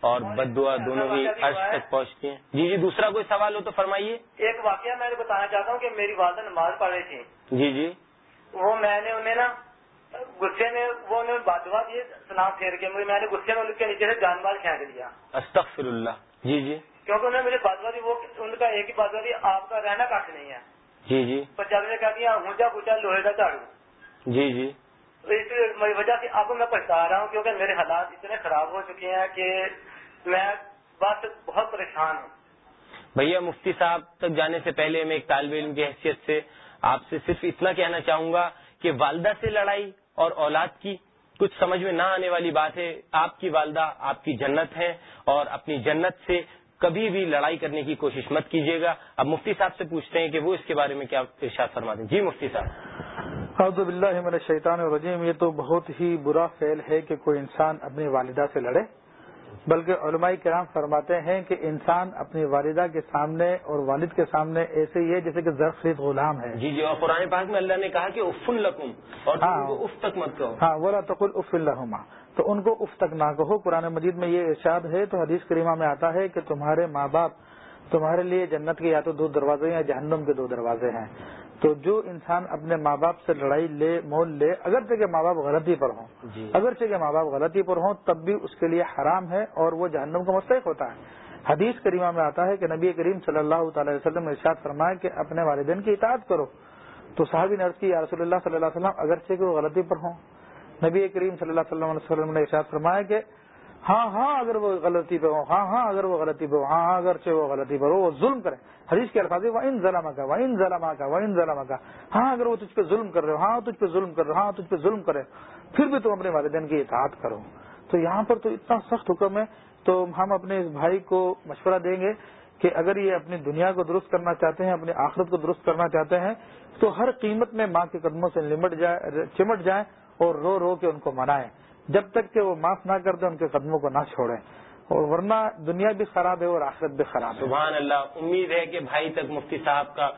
اور بد دعا دونوں ہی عرش تک پہنچتی ہیں۔ جی جی دوسرا کوئی سوال ہو تو فرمائیے۔ ایک واقعہ میں بتانا چاہتا ہوں کہ میری والدہ نماز پڑھ رہی تھی۔ جی جی۔ وہ میں نے انہیں نا غصے میں وہ بات دعا دیے سلام پھیر کے میں نے غصے میں ان کے نیچے سے جان مال کھینچ لیا۔ استغفر اللہ جی جی۔ کیونکہ انہوں نے مجھے بات دی وہ ان کا ایک ہی بات دی آپ کا رہنا کافی نہیں ہے۔ جی جی۔ پنجابی نے کہا دیا اونچا پوچھا لوہے کا جھاڑو۔ جی جی۔ اس وجہ سے اب میں پچھتا رہا ہوں کیونکہ میرے حالات اتنے خراب ہو چکے ہیں کہ میں بس بہت پریشان ہوں۔ بھیا، مفتی صاحب تک جانے سے پہلے میں ایک طالب علم کی حیثیت سے آپ سے صرف اتنا کہنا چاہوں گا کہ والدہ سے لڑائی اور اولاد کی کچھ سمجھ میں نہ آنے والی بات ہے۔ آپ کی والدہ آپ کی جنت ہے اور اپنی جنت سے کبھی بھی لڑائی کرنے کی کوشش مت کیجیے گا۔ اب مفتی صاحب سے پوچھتے ہیں کہ وہ اس کے بارے میں کیا ارشاد فرما دیں جی مفتی صاحب۔ اعوذ باللہ من الشیطان الرجیم یہ تو بہت ہی برا فعل ہے کہ کوئی انسان اپنی والدہ سے لڑے۔ بلکہ علماء کرام فرماتے ہیں کہ انسان اپنی والدہ کے سامنے اور والد کے سامنے ایسے ہی ہے جیسے کہ زرخرید غلام ہے۔ جی جی اور قرآن پاک میں اللہ نے کہا کہ اف القم اور ہاں۔ اف تک مت کہو۔ ہاں بولا تقل اف الحما تو ان کو اف تک نہ کہو۔ قرآن مجید میں یہ ارشاد ہے تو حدیث کریمہ میں آتا ہے کہ تمہارے ماں باپ تمہارے لیے جنت کے یا تو دو دروازے یا جہنم کے دو دروازے ہیں۔ تو جو انسان اپنے ماں باپ سے لڑائی لے مول لے اگرچہ کہ ماں باپ غلطی پر ہوں جی۔ اگرچہ کہ ماں باپ غلطی پر ہوں تب بھی اس کے لیے حرام ہے اور وہ جہنم کا مستحق ہوتا ہے۔ حدیث کریمہ میں آتا ہے کہ نبی کریم صلی اللہ تعالی وسلم نے ارشاد فرمایا کہ اپنے والدین کی اطاعت کرو۔ تو صحابی نرس کی رسول اللہ صلی اللہ علیہ وسلم اگرچہ کہ وہ غلطی پر ہوں نبی کریم صلی اللہ علیہ وسلم نے ارشاد فرمایا کہ ہاں ہاں اگر وہ غلطی پہ ہو ہاں ہاں اگر وہ غلطی پہ ہو ہاں ہاں اگر وہ غلطی پہ ہو، وہ ظلم کرے۔ حدیث کے الفاظ وہ ان ظلم کا وہ ان ظلم کا وہ ان ظلم کا ہاں اگر وہ تجھ پہ ظلم کر رہے ہو ہاں تجھ پہ ظلم کر رہے ہو ہاں تجھ پہ ظلم کرے۔ پھر بھی تم اپنے والدین کی اطاعت کرو۔ تو یہاں پر تو اتنا سخت حکم ہے، تو ہم اپنے اس بھائی کو مشورہ دیں گے کہ اگر یہ اپنی دنیا کو درست کرنا چاہتے ہیں، اپنی آخرت کو درست کرنا چاہتے ہیں، تو ہر قیمت میں ماں کے قدموں سے لمٹ جائے، چمٹ جائیں اور رو رو کے ان کو منائیں۔ جب تک کہ وہ معاف نہ کر دیں ان کے قدموں کو نہ چھوڑیں۔ اور ورنہ دنیا بھی خراب ہے اور آخرت بھی خراب ہے۔ سبحان اللہ امید ہے کہ بھائی تک مفتی صاحب کا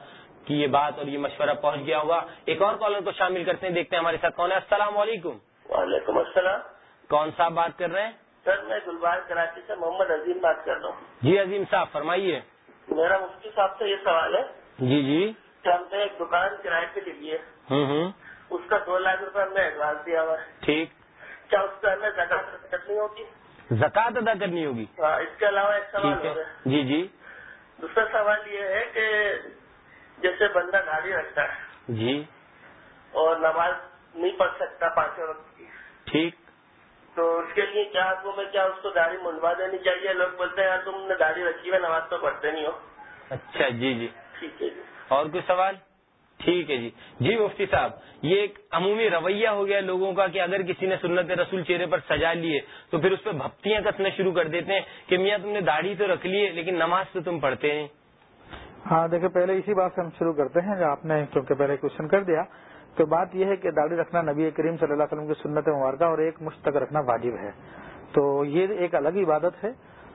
کی یہ بات اور یہ مشورہ پہنچ گیا ہوگا۔ ایک اور کالر کو شامل کرتے ہیں دیکھتے ہیں ہمارے ساتھ کون ہے۔ السلام علیکم۔ وعلیکم السلام۔ کون صاحب بات کر رہے ہیں؟ سر میں گلبار کراچی سے محمد عظیم بات کر رہا ہوں۔ جی عظیم صاحب فرمائیے۔ میرا مفتی صاحب سے یہ سوال ہے۔ جی جی۔ ہم نے ایک دکان کرائے پہ لی ہے ہوں ہوں۔ اس کا دو لاکھ روپے ہم نے ایڈوانس دیا ہوا ہے۔ ٹھیک۔ کیا اس پہ ہمیں زکات کرنی ہوگی۔ زکوٰۃ ادا کرنی ہوگی۔ ہاں اس کے علاوہ ایک سوال ہے۔ جی جی۔ دوسرا سوال یہ ہے کہ جیسے بندہ گاڑی رکھتا ہے جی۔ اور نماز نہیں پڑھ سکتا پانچوں وقت کی۔ ٹھیک۔ تو اس کے لیے کیا حکم ہے کیا اس کو داڑھی منڈوا دینی چاہیے؟ لوگ بولتے ہیں یار تم نے داڑھی رکھی ہے نماز تو پڑھتے نہیں ہو۔ اچھا جی جی۔ ٹھیک ہے۔ جی اور کوئی سوال؟ ٹھیک ہے جی۔ جی مفتی صاحب، یہ ایک عمومی رویہ ہو گیا لوگوں کا کہ اگر کسی نے سنت رسول چہرے پر سجا لیے تو پھر اس پہ بھپتیاں کسنا شروع کر دیتے ہیں کہ میاں تم نے داڑھی تو رکھ لی ہے لیکن نماز تو تم پڑھتے نہیں۔ ہاں دیکھیں، پہلے اسی بات سے ہم شروع کرتے ہیں جو آپ نے کیونکہ پہلے کوشچن کر دیا۔ تو بات یہ ہے کہ داڑھی رکھنا نبی کریم صلی اللہ علیہ وسلم کی سنت مبارکہ اور ایک مشت تک رکھنا واجب ہے۔ تو یہ ایک الگ عبادت ہے۔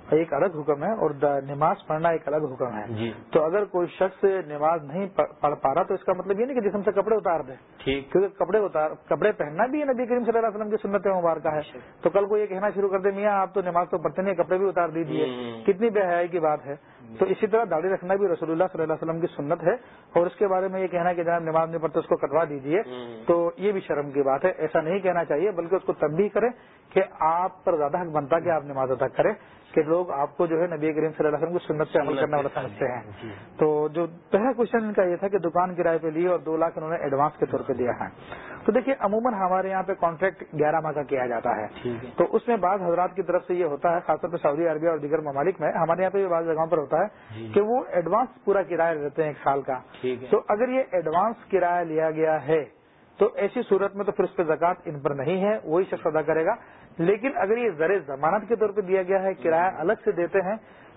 ایک الگ حکم ہے اور نماز پڑھنا ایک الگ حکم ہے۔ جی۔ تو اگر کوئی شخص نماز نہیں پڑھ پا رہا تو اس کا مطلب یہ نہیں کہ جسم سے کپڑے اتار دے۔ ٹھیک۔ کیونکہ کپڑے اتار کپڑے پہننا بھی نبی کریم صلی اللہ علیہ وسلم کی سنت مبارکہ ہے۔ تو کل کو یہ کہنا شروع کر دے میاں آپ تو نماز تو پڑھتے نہیں کپڑے بھی اتار دیجیے۔ کتنی بے حیائی کی بات ہے۔ تو اسی طرح داڑھی رکھنا بھی رسول اللہ صلی اللہ علیہ وسلم کی سنت ہے اور اس کے بارے میں یہ کہنا کہ جناب نماز نہیں پڑھتے اس کو کٹوا دیجیے ہوں۔ تو یہ بھی شرم کی بات ہے۔ ایسا نہیں کہنا چاہیے بلکہ اس کو تنبیہ کریں کہ آپ پر زیادہ حق بنتا کہ آپ نماز ادا کریں کہ لوگ آپ کو جو ہے نبی کریم صلی اللہ علیہ وسلم کی سنت سے عمل کرنے پہ والا سمجھتے ہیں۔ جی۔ تو جو پہلا کوشچن ان کا یہ تھا کہ دکان کرائے پہ لی اور دو لاکھ انہوں نے ایڈوانس کے طور پہ دیا ہے۔ تو دیکھیے عموماً ہمارے یہاں پہ کانٹریکٹ گیارہ ماہ کا کیا جاتا ہے۔ تو اس میں بعض حضرات کی طرف سے یہ ہوتا ہے خاص طور پہ سعودی عربیہ اور دیگر ممالک میں ہمارے یہاں پہ بھی بعض جگہوں پر ہوتا ہے۔ جی۔ کہ وہ ایڈوانس پورا کرایہ دیتے ہیں ایک سال کا۔ ہے۔ تو اگر یہ ایڈوانس کرایہ لیا گیا ہے تو ایسی صورت میں تو پھر اس پہ زکوٰۃ ان پر نہیں ہے وہی شخص ادا کرے گا۔ لیکن اگر یہ زر ضمانت کے طور پہ دیا گیا ہے کرایہ الگ سے دیتے ہیں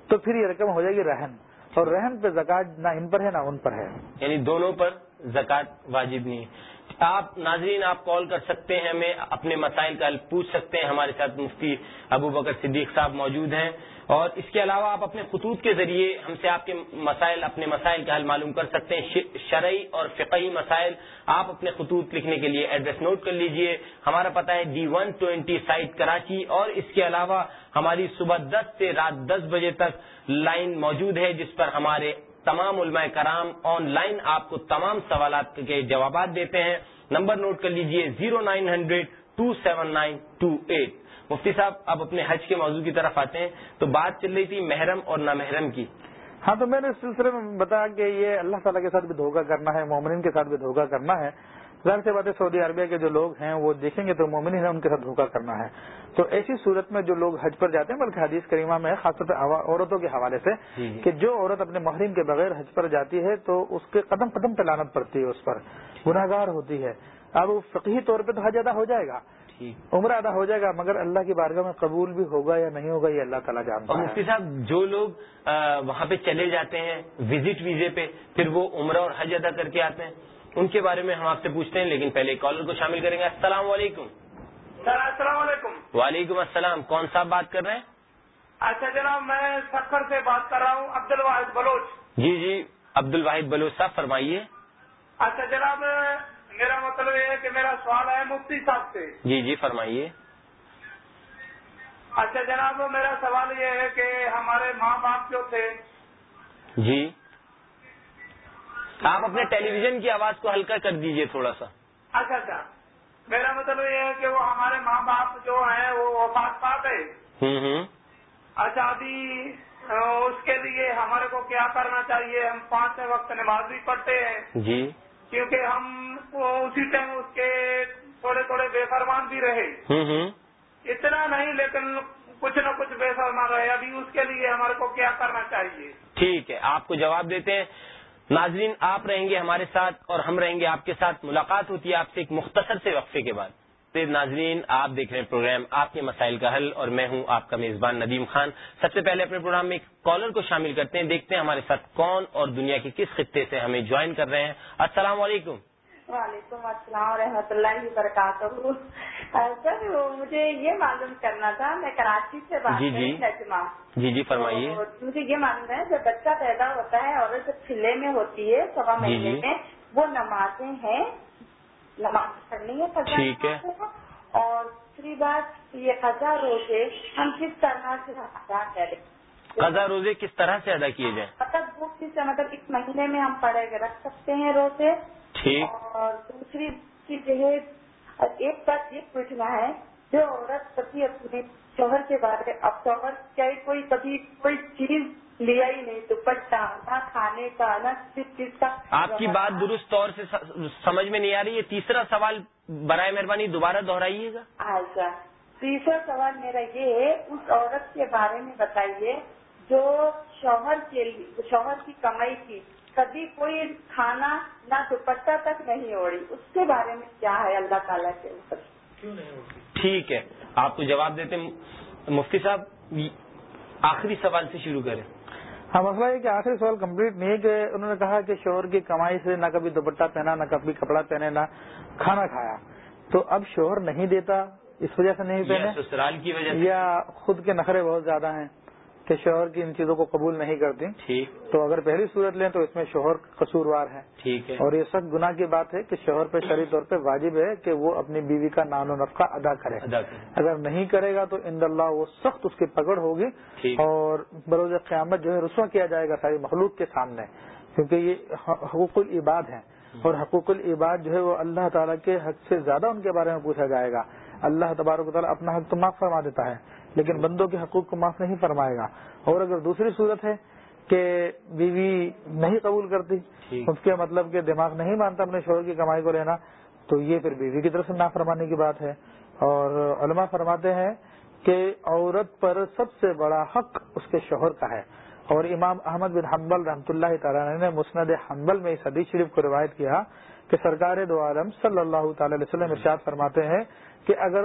تو پھر یہ رقم ہو جائے گی رہن۔ اور رہن پہ زکوٰۃ نہ ان پر ہے نہ ان پر ہے۔ یعنی دونوں پر زکوٰۃ واجب نہیں۔ ہے آپ ناظرین آپ کال کر سکتے ہیں ہمیں اپنے مسائل کا پوچھ سکتے ہیں۔ ہمارے ساتھ مفتی ابو بکر صدیق صاحب موجود ہیں۔ اور اس کے علاوہ آپ اپنے خطوط کے ذریعے ہم سے آپ کے مسائل، اپنے مسائل کا حل معلوم کر سکتے ہیں۔ شرعی اور فقہی مسائل آپ اپنے خطوط لکھنے کے لیے ایڈریس نوٹ کر لیجیے۔ ہمارا پتہ ہے D one twenty site Karachi اور اس کے علاوہ ہماری صبح دس سے رات دس بجے تک لائن موجود ہے جس پر ہمارے تمام علماء کرام آن لائن آپ کو تمام سوالات کے جوابات دیتے ہیں۔ نمبر نوٹ کر لیجیے zero nine hundred two seven nine two eight. مفتی صاحب اب اپنے حج کے موضوع کی طرف آتے ہیں۔ تو بات چل رہی تھی محرم اور نہ محرم کی۔ ہاں تو میں نے اس سلسلے میں بتایا کہ یہ اللہ تعالیٰ کے ساتھ بھی دھوکہ کرنا ہے مومنین کے ساتھ بھی دھوکہ کرنا ہے۔ ظاہر سی بات ہے سعودی عربیہ کے جو لوگ ہیں وہ دیکھیں گے تو مومن ہیں ان کے ساتھ دھوکہ کرنا ہے۔ تو ایسی صورت میں جو لوگ حج پر جاتے ہیں بلکہ حدیث کریمہ میں خاص طور پہ عورتوں کے حوالے سے جی۔ کہ جو عورت اپنے محرم کے بغیر حج پر جاتی ہے تو اس کے قدم قدم پہ لانت پڑتی ہے اس پر۔ گناہ گار ہوتی ہے۔ اب فقہی طور پہ تو حج ادا ہو جائے گا۔ عمرہ ادا ہو جائے گا مگر اللہ کی بارگاہ میں قبول بھی ہوگا یا نہیں ہوگا یہ اللہ تعالیٰ جانتا اور مفتی صاحب جو لوگ وہاں پہ چلے جاتے ہیں وزٹ ویزے پہ پھر وہ عمرہ اور حج ادا کر کے آتے ہیں ان کے بارے میں ہم آپ سے پوچھتے ہیں لیکن پہلے کالر کو شامل کریں گے۔ السلام علیکم۔ سر السلام علیکم۔ وعلیکم السلام کون صاحب بات کر رہے ہیں؟ اچھا جناب میں سکھر سے بات کر رہا ہوں عبد الواحد بلوچ۔ جی جی عبد الواحد بلوچ صاحب فرمائیے۔ اچھا جناب میرا مطلب یہ ہے کہ میرا سوال ہے مفتی صاحب سے۔ جی جی فرمائیے۔ اچھا جناب میرا سوال یہ ہے کہ ہمارے ماں باپ جو تھے۔ جی۔ آپ اپنے ٹیلی ویژن کی آواز کو ہلکا کر دیجیے تھوڑا سا۔ اچھا اچھا۔ میرا مطلب یہ ہے کہ وہ ہمارے ماں باپ جو ہیں وہ وفات پا گئے اچھا ابھی اس کے لیے ہمارے کو کیا کرنا چاہیے؟ ہم پانچ وقت نماز بھی پڑھتے ہیں۔ جی۔ کیونکہ ہم وہ اسی ٹائم اس کے تھوڑے تھوڑے بے فرمان بھی رہے۔ اتنا نہیں لیکن کچھ نہ کچھ بے فرمان رہے۔ ابھی اس کے لیے ہمارے کو کیا کرنا چاہیے؟ ٹھیک ہے آپ کو جواب دیتے ہیں۔ ناظرین آپ رہیں گے ہمارے ساتھ اور ہم رہیں گے آپ کے ساتھ۔ ملاقات ہوتی ہے آپ سے ایک مختصر سے وقفے کے بعد۔ ناظرین آپ دیکھ رہے ہیں پروگرام آپ کے مسائل کا حل اور میں ہوں آپ کا میزبان ندیم خان۔ سب سے پہلے اپنے پروگرام میں ایک کالر کو شامل کرتے ہیں۔ دیکھتے ہیں ہمارے ساتھ کون اور دنیا کے کس خطے سے ہمیں جوائن کر رہے ہیں۔ السلام علیکم۔ وعلیکم السلام ورحمۃ اللہ وبرکاتہ۔ سر مجھے یہ معلوم کرنا تھا میں کراچی سے بات جی، کر جی۔ نجمہ جی جی فرمائیے۔ مجھے یہ معلوم ہے جب بچہ پیدا ہوتا ہے اور جب چلے میں ہوتی ہے سوا جی، مہینے جی۔ میں وہ نمازیں ہیں نماز پڑھنی ہے ٹھیک ہے۔ اور دوسری بات یہ قضا روزے ہم کس طرح سے ادا کریں؟ قضا روزے کس طرح سے ادا کیے جائیں؟ مطلب وہ کس مطلب اس مہینے میں ہم پڑے گے رکھ سکتے ہیں روزے؟ ٹھیک۔ اور دوسری چیز یہ ایک بات یہ پوچھنا ہے جو عورت کبھی اپنے شوہر کے بارے اب شوہر چاہے کوئی کبھی کوئی چیز لیا ہی نہیں دوپٹہ نہ کھانے کا نہ کس چیز کا؟ آپ کی بات درست طور سے سمجھ میں نہیں آ رہی ہے۔ تیسرا سوال برائے مہربانی دوبارہ دہرائیے گا۔ اچھا۔ تیسرا سوال میرا یہ ہے اس عورت کے بارے میں بتائیے جو شوہر کے لیے شوہر کی کمائی کی کبھی کوئی کھانا نہ دوپٹہ تک نہیں اوڑی اس کے بارے میں کیا ہے؟ اللہ تعالیٰ کے اوپر۔ ٹھیک ہے۔ آپ کو جواب دیتے مفتی صاحب آخری سوال سے شروع کریں۔ ہاں مسئلہ یہ کہ آخری سوال کمپلیٹ نہیں ہے کہ انہوں نے کہا کہ شوہر کی کمائی سے نہ کبھی دوپٹہ پہنا نہ کبھی کپڑا پہنے نہ کھانا کھایا۔ تو اب شوہر نہیں دیتا اس وجہ سے نہیں پہنے سسرال کی وجہ سے۔ یا خود کے نخرے بہت زیادہ ہیں۔ کہ شوہر کی ان چیزوں کو قبول نہیں کرتی ٹھیک۔ تو اگر پہلی صورت لیں تو اس میں شوہر قصوروار ہے ٹھیک ہے۔ اور یہ سخت گناہ کی بات ہے کہ شوہر پہ شرعی طور پہ واجب ہے کہ وہ اپنی بیوی کا نان و نفقہ ادا کرے۔ اگر نہیں کرے گا تو ان اللہ وہ سخت اس کی پکڑ ہوگی۔ اور بروز قیامت جو ہے رسوا کیا جائے گا ساری مخلوق کے سامنے کیونکہ یہ حقوق العباد ہیں۔ اور حقوق العباد جو ہے وہ اللہ تعالیٰ کے حق سے زیادہ ان کے بارے میں پوچھا جائے گا۔ اللہ تبارک تعالیٰ اپنا حق تو معاف فرما دیتا ہے۔ لیکن بندوں کے حقوق کو معاف نہیں فرمائے گا۔ اور اگر دوسری صورت ہے کہ بیوی نہیں قبول کرتی اس کے مطلب کہ دماغ نہیں مانتا اپنے شوہر کی کمائی کو لینا تو یہ پھر بیوی کی طرف سے نہ فرمانے کی بات ہے۔ اور علماء فرماتے ہیں کہ عورت پر سب سے بڑا حق اس کے شوہر کا ہے۔ اور امام احمد بن حنبل رحمۃ اللہ تعالیٰ نے مسند حنبل میں اس حدیث شریف کو روایت کیا کہ سرکار دو عالم صلی اللہ تعالی علیہ وسلم ارشاد فرماتے ہیں کہ اگر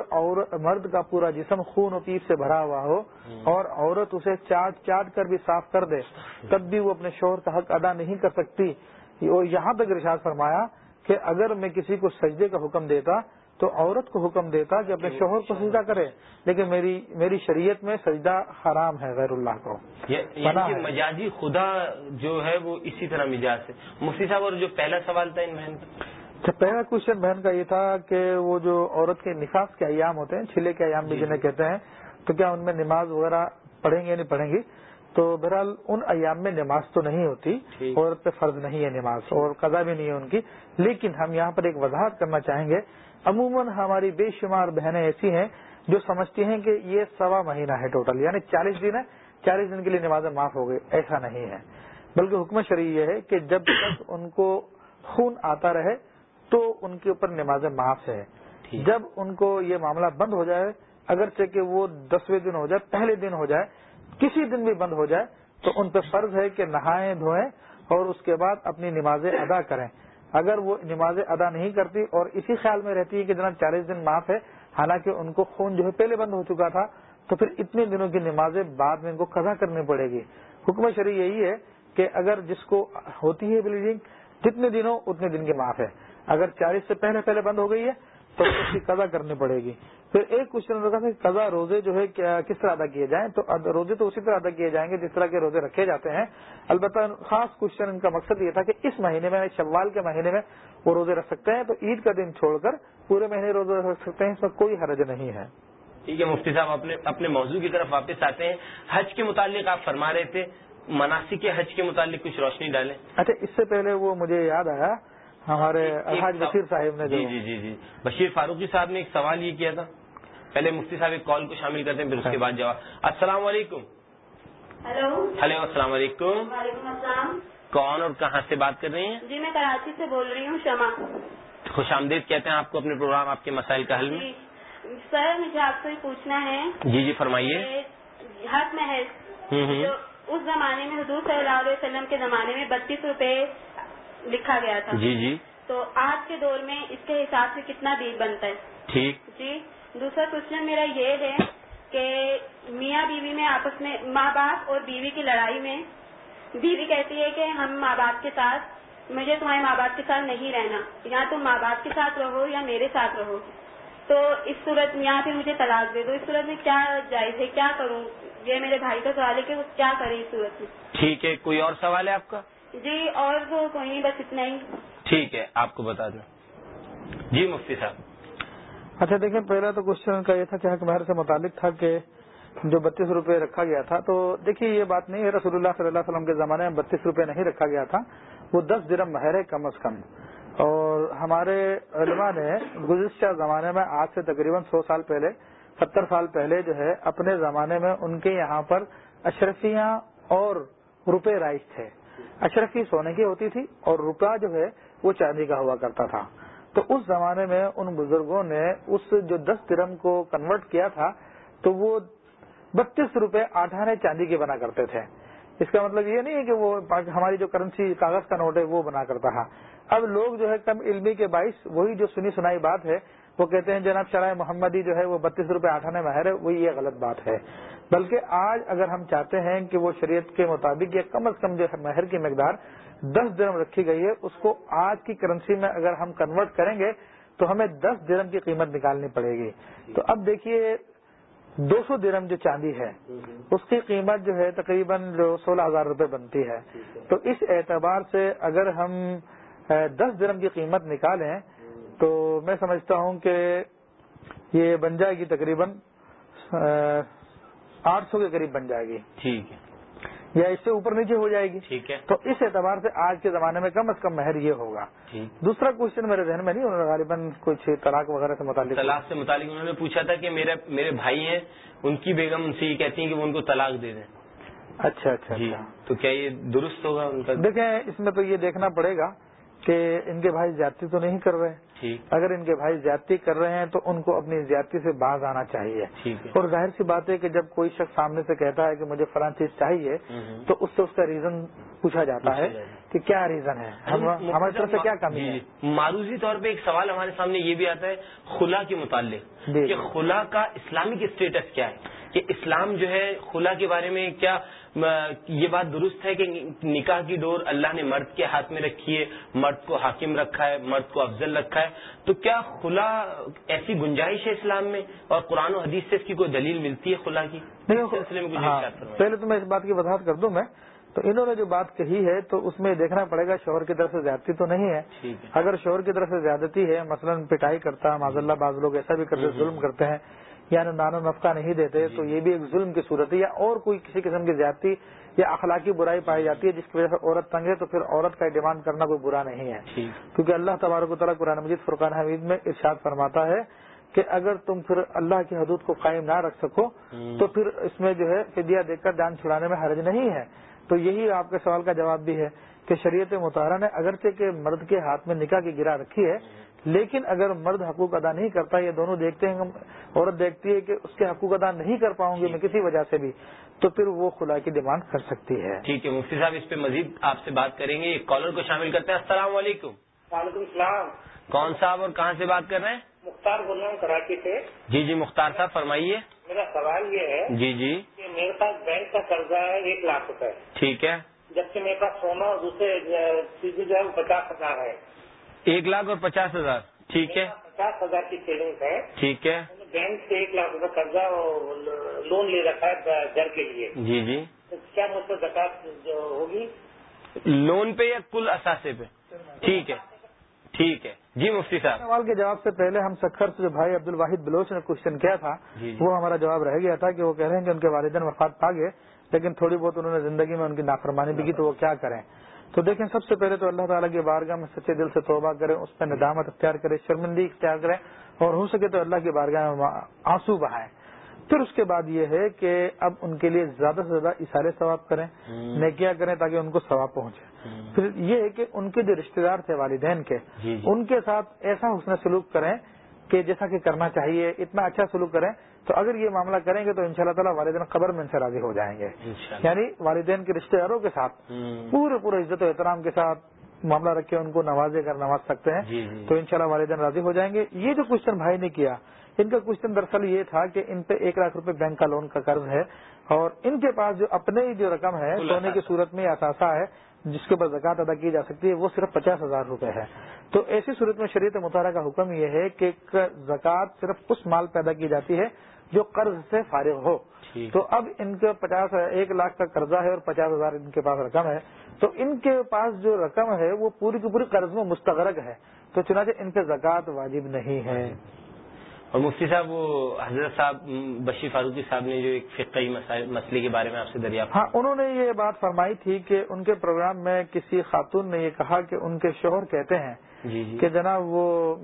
مرد کا پورا جسم خون و پیپ سے بھرا ہوا ہو اور عورت اسے چاٹ چاٹ کر بھی صاف کر دے تب بھی وہ اپنے شوہر کا حق ادا نہیں کر سکتی۔ اور یہاں تک ارشاد فرمایا کہ اگر میں کسی کو سجدے کا حکم دیتا تو عورت کو حکم دیتا کہ اپنے شوہر کو سجدہ کرے۔ لیکن میری میری شریعت میں سجدہ حرام ہے غیر اللہ کو یعنی مجازی خدا جو ہے وہ اسی طرح مزاج ہے۔ مفتی صاحب اور جو پہلا سوال تھا ان اچھا، پہلا کوشچن بہن کا یہ تھا کہ وہ جو عورت کے نفاذ کے ایام ہوتے ہیں چھلے کے ایام بھی جی، جنہیں جی۔ کہتے ہیں تو کیا ان میں نماز وغیرہ پڑھیں گے یا نہیں پڑھیں گی تو بہرحال ان ایام میں نماز تو نہیں ہوتی عورت پہ فرض نہیں ہے نماز اور قضا بھی نہیں ہے ان کی۔ لیکن ہم یہاں پر ایک وضاحت کرنا چاہیں گے عموماً ہماری بے شمار بہنیں ایسی ہیں جو سمجھتی ہیں کہ یہ سوا مہینہ ہے ٹوٹل یعنی چالیس دن ہے چالیس دن کے لیے نمازیں معاف ہو گئی ایسا نہیں ہے۔ بلکہ حکم شرعی یہ ہے کہ جب تک ان کو خون آتا رہے تو ان کے اوپر نمازیں معاف ہے جب ان کو یہ معاملہ بند ہو جائے اگرچہ کہ وہ دسویں دن ہو جائے پہلے دن ہو جائے کسی دن بھی بند ہو جائے تو ان پہ فرض ہے کہ نہائیں دھوئیں اور اس کے بعد اپنی نمازیں ادا کریں۔ اگر وہ نمازیں ادا نہیں کرتی اور اسی خیال میں رہتی ہے کہ جناب چالیس دن معاف ہے حالانکہ ان کو خون جو ہے پہلے بند ہو چکا تھا تو پھر اتنے دنوں کی نمازیں بعد میں ان کو قضا کرنی پڑے گی۔ حکم شریح یہی ہے کہ اگر جس کو ہوتی ہے بلیڈنگ جتنے دنوں اتنے دن کی معاف ہے۔ اگر چالیس سے پہلے پہلے بند ہو گئی ہے تو اس کی قضا کرنی پڑے گی۔ پھر ایک کوشچن رکھا تھا کہ قضا روزے جو ہے کس طرح ادا کیے جائیں؟ تو روزے تو اسی طرح ادا کیے جائیں گے جس طرح کے روزے رکھے جاتے ہیں۔ البتہ خاص کوشچن ان کا مقصد یہ تھا کہ اس مہینے میں شوال کے مہینے میں وہ روزے رکھ سکتے ہیں۔ تو عید کا دن چھوڑ کر پورے مہینے روزے رکھ سکتے ہیں اس میں کوئی حرج نہیں ہے۔ ٹھیک ہے مفتی صاحب اپنے اپنے موضوع کی طرف واپس آتے ہیں۔ حج کے متعلق آپ فرما رہے تھے مناسب حج کے متعلق کچھ روشنی ڈالیں۔ اچھا اس سے پہلے وہ مجھے یاد آیا ہمارے الحاج بشیر صاحب نے جی جی جی جی۔ بشیر فاروقی صاحب نے ایک سوال یہ کیا تھا۔ پہلے مفتی صاحب ایک کال کو شامل کرتے ہیں پھر اس کے بعد جواب۔ السلام علیکم۔ ہلو۔ ہلو السلام علیکم۔ وعلیکم السلام۔ کون اور کہاں سے بات کر رہی ہیں؟ جی میں کراچی سے بول رہی ہوں شما خوش آمدید کہتے ہیں آپ کو اپنے پروگرام آپ کے مسائل کا حل میں۔ جی۔ سر مجھے آپ سے پوچھنا ہے۔ جی جی فرمائیے۔ حق میں اس زمانے میں حضور صلی اللہ علیہ وسلم کے زمانے میں بتیس روپے لکھا گیا تھا۔ جی جی۔ تو آج کے دور میں اس کے حساب سے کتنا بیل بنتا ہے؟ ٹھیک۔ جی دوسرا کوشچن میرا یہ ہے کہ میاں بیوی میں آپس میں ماں باپ اور بیوی کی لڑائی میں بیوی کہتی ہے کہ ہم ماں باپ کے ساتھ مجھے تمہارے ماں باپ کے ساتھ نہیں رہنا یا تم ماں باپ کے ساتھ رہو یا میرے ساتھ رہو۔ تو اس صورت میں یہاں پہ مجھے طلاق دے دو۔ اس صورت میں کیا جائز ہے؟ کیا کروں؟ یہ میرے بھائی کا سوال ہے کہ وہ کیا کرے اس صورت میں؟ ٹھیک ہے کوئی اور سوال ہے آپ کا؟ جی اور وہ کوئی نہیں بس اتنا ہی۔ ٹھیک ہے آپ کو بتا دوں۔ جی مفتی صاحب۔ اچھا دیکھیں پہلا تو کوشچن کا یہ تھا کہ حق مہر سے متعلق تھا کہ جو بتیس روپے رکھا گیا تھا تو دیکھیے یہ بات نہیں ہے رسول اللہ صلی اللہ علیہ وسلم کے زمانے میں بتیس روپے نہیں رکھا گیا تھا۔ وہ دس درم مہر ہے کم از کم۔ اور ہمارے علماء نے گزشتہ زمانے میں آج سے تقریباً سو سال پہلے ستر سال پہلے جو ہے اپنے زمانے میں ان کے یہاں پر اشرفیاں اور روپے رائج تھے۔ اشرفی سونے کی ہوتی تھی اور روپیہ جو ہے وہ چاندی کا ہوا کرتا تھا۔ تو اس زمانے میں ان بزرگوں نے اس جو دس درم کو کنورٹ کیا تھا، تو وہ بتیس روپے آٹھانے چاندی کے بنا کرتے تھے۔ اس کا مطلب یہ نہیں ہے کہ وہ ہماری جو کرنسی کاغذ کا نوٹ ہے وہ بنا کرتا تھا۔ اب لوگ جو ہے کم علمی کے باعث وہی جو سنی سنائی بات ہے وہ کہتے ہیں جناب شرائع محمدی جو ہے وہ بتیس روپے آٹھانے مہر ہے، وہی یہ غلط بات ہے۔ بلکہ آج اگر ہم چاہتے ہیں کہ وہ شریعت کے مطابق یہ کم از کم جو ہے مہر کی مقدار دس درم رکھی گئی ہے، اس کو آج کی کرنسی میں اگر ہم کنورٹ کریں گے تو ہمیں دس درم کی قیمت نکالنی پڑے گی۔ تو اب دیکھیے، دو سو درم جو چاندی ہے، اس کی قیمت جو ہے تقریباً جو سولہ ہزار روپے بنتی ہے۔ تو اس اعتبار سے اگر ہم دس درم کی قیمت نکالیں تو میں سمجھتا ہوں کہ یہ بن جائے گی تقریباً آٹھ سو کے قریب بن جائے گی۔ ٹھیک ہے۔ یا اس سے اوپر نیچے ہو جائے گی۔ ٹھیک ہے۔ تو اس اعتبار سے آج کے زمانے میں کم از کم مہر یہ ہوگا۔ دوسرا کوشچن میرے ذہن میں نہیں انہوں نے غالباً کچھ طلاق وغیرہ سے متعلق۔ طلاق سے متعلق انہوں نے پوچھا تھا کہ میرے میرے بھائی ہیں ان کی بیگم ان سے یہ کہتی ہیں کہ وہ ان کو طلاق دے دیں۔ اچھا اچھا جی۔ اچھا۔ تو کیا یہ درست ہوگا ان کا؟ دیکھیں اس میں تو یہ دیکھنا پڑے گا کہ ان کے بھائی زیادتی تو نہیں کر رہے۔ اگر ان کے بھائی زیادتی کر رہے ہیں تو ان کو اپنی زیادتی سے باز آنا چاہیے۔ اور ظاہر سی بات ہے کہ جب کوئی شخص سامنے سے کہتا ہے کہ مجھے فلاں چیز چاہیے تو اس سے اس کا ریزن پوچھا جاتا ہے کہ کیا ریزن ہے؟ ہماری طرف سے کیا کمی ہے؟ جی، معروضی طور پہ ایک سوال ہمارے سامنے یہ بھی آتا ہے خلا کے متعلق۔ جی۔ کہ خلا کا اسلامک اسٹیٹس کیا ہے؟ کہ اسلام جو ہے خلا کے بارے میں کیا یہ بات درست ہے کہ نکاح کی ڈور اللہ نے مرد کے ہاتھ میں رکھی ہے مرد کو حاکم رکھا ہے مرد کو افضل رکھا ہے۔ تو کیا خلا ایسی گنجائش ہے اسلام میں؟ اور قرآن و حدیث سے اس کی کوئی دلیل ملتی ہے خلا کی؟ ہاں، پہلے تو میں اس بات کی وضاحت کر دوں میں۔ تو انہوں نے جو بات کہی ہے تو اس میں دیکھنا پڑے گا شوہر کی طرف سے زیادتی تو نہیں ہے۔ اگر شوہر کی طرف سے زیادتی ہے مثلا پٹائی کرتا معذ اللہ بعض لوگ ایسا بھی کرتے ظلم کرتے ہیں۔ یا نان و نفقہ نہیں دیتے جی۔ تو یہ بھی ایک ظلم کی صورت ہے یا اور کوئی کسی قسم کی زیادتی یا اخلاقی برائی پائی جاتی ہے جس کی وجہ سے عورت تنگ ہے تو پھر عورت کا ڈیمانڈ کرنا کوئی برا نہیں ہے۔ کیونکہ اللہ تبارک و تعالیٰ قرآن مجید فرقان حمید میں ارشاد فرماتا ہے کہ اگر تم پھر اللہ کی حدود کو قائم نہ رکھ سکو تو پھر اس میں جو ہے فدیہ دیکھ کر جان چھڑانے میں حرج نہیں ہے۔ تو یہی آپ کے سوال کا جواب بھی ہے کہ شریعت مطالعہ نے اگرچہ کہ مرد کے ہاتھ میں نکاح کی گرا رکھی ہے لیکن اگر مرد حقوق ادا نہیں کرتا یہ دونوں دیکھتے ہیں عورت دیکھتی ہے کہ اس کے حقوق ادا نہیں کر پاؤں گی میں کسی وجہ سے بھی تو پھر وہ خلا کی ڈیمانڈ کر سکتی ہے۔ ٹھیک ہے مفتی صاحب اس پہ مزید آپ سے بات کریں گے۔ ایک کالر کو شامل کرتے ہیں۔ السلام علیکم۔ وعلیکم السلام۔ کون صاحب اور کہاں سے بات کر رہے ہیں؟ مختار بول رہا ہوں کراچی سے۔ جی جی مختار صاحب فرمائیے۔ میرا سوال یہ ہے جی جی۔ کہ میرے پاس بینک کا قرضہ ہے ایک لاکھ روپے۔ ٹھیک ہے۔ جبکہ میرے پاس سونا اور دوسرے چیزیں جو ہے وہ پچاس ہزار ہے ایک لاکھ اور پچاس ہزار۔ ٹھیک ہے۔ پچاس ہزار کی سیونگ ہے۔ ٹھیک ہے۔ بینک سے ایک لاکھ روپے قرضہ لون لے رکھا ہے گھر کے لیے۔ جی جی۔ تو کیا مجھ سے زکات جو ہوگی؟ لون پہ یا کل اثاثے پہ؟ ٹھیک ہے۔ ٹھیک ہے۔ جی مفتی صاحب۔ سوال کے جواب سے پہلے ہم سکھر سے جو بھائی عبد الواحد بلوچ نے کوشچن کیا تھا جی، جی۔ وہ ہمارا جواب رہ گیا تھا کہ وہ کہہ رہے ہیں کہ ان کے والدین وفات پا گئے لیکن تھوڑی بہت انہوں نے زندگی میں ان کی نافرمانی بھی کی تو وہ کیا کریں؟ تو دیکھیں سب سے پہلے تو اللہ تعالیٰ کی بارگاہ میں سچے دل سے توبہ کریں اس پہ ندامت اختیار کرے شرمندگی اختیار کریں اور ہو سکے تو اللہ کی بارگاہ میں آنسو بہائیں۔ پھر اس کے بعد یہ ہے کہ اب ان کے لیے زیادہ سے زیادہ اشارے ثواب کریں نیکیاں کریں تاکہ ان کو ثواب پہنچے۔ پھر یہ ہے کہ ان کے جو رشتے دار تھے والدین کے جی، جی۔ ان کے ساتھ ایسا حسن سلوک کریں کہ جیسا کہ کرنا چاہیے اتنا اچھا سلوک کریں تو اگر یہ معاملہ کریں گے تو ان شاء اللہ تعالیٰ والدین قبر میں ان سے راضی ہو جائیں گے۔ یعنی والدین کے رشتے داروں کے ساتھ پورے پورے عزت و احترام کے ساتھ معاملہ رکھ ان کو نوازے کر نواز سکتے ہیں۔ جی، جی۔ تو انشاءاللہ والدین راضی ہو جائیں گے۔ یہ جو کوشچن بھائی نے کیا ان کا کوشچن دراصل یہ تھا کہ ان پہ ایک لاکھ روپے بینک کا لون کا قرض ہے اور ان کے پاس جو اپنے ہی جو رقم ہے سونے کی صورت میں اثاثہ ہے جس کے اوپر زکات ادا کی جا سکتی ہے وہ صرف پچاس ہزار روپے ہے۔ تو ایسی صورت میں شریعت مطالعہ کا حکم یہ ہے کہ زکوٰۃ صرف اس مال پیدا کی جاتی ہے جو قرض سے فارغ ہو۔ تو اب ان کے پچاس ایک لاکھ کا قرضہ ہے اور پچاس ہزار ان کے پاس رقم ہے۔ تو ان کے پاس جو رقم ہے وہ پوری کی پوری قرض میں مستغرق ہے۔ تو چنانچہ ان پہ زکوٰۃ واجب نہیں ہے اور مفتی صاحب وہ حضرت صاحب بشیر فاروقی صاحب نے جو ایک فقہی مسئلے کے بارے میں آپ سے دریافت ہاں انہوں نے یہ بات فرمائی تھی کہ ان کے پروگرام میں کسی خاتون نے یہ کہا کہ ان کے شوہر کہتے ہیں کہ جناب وہ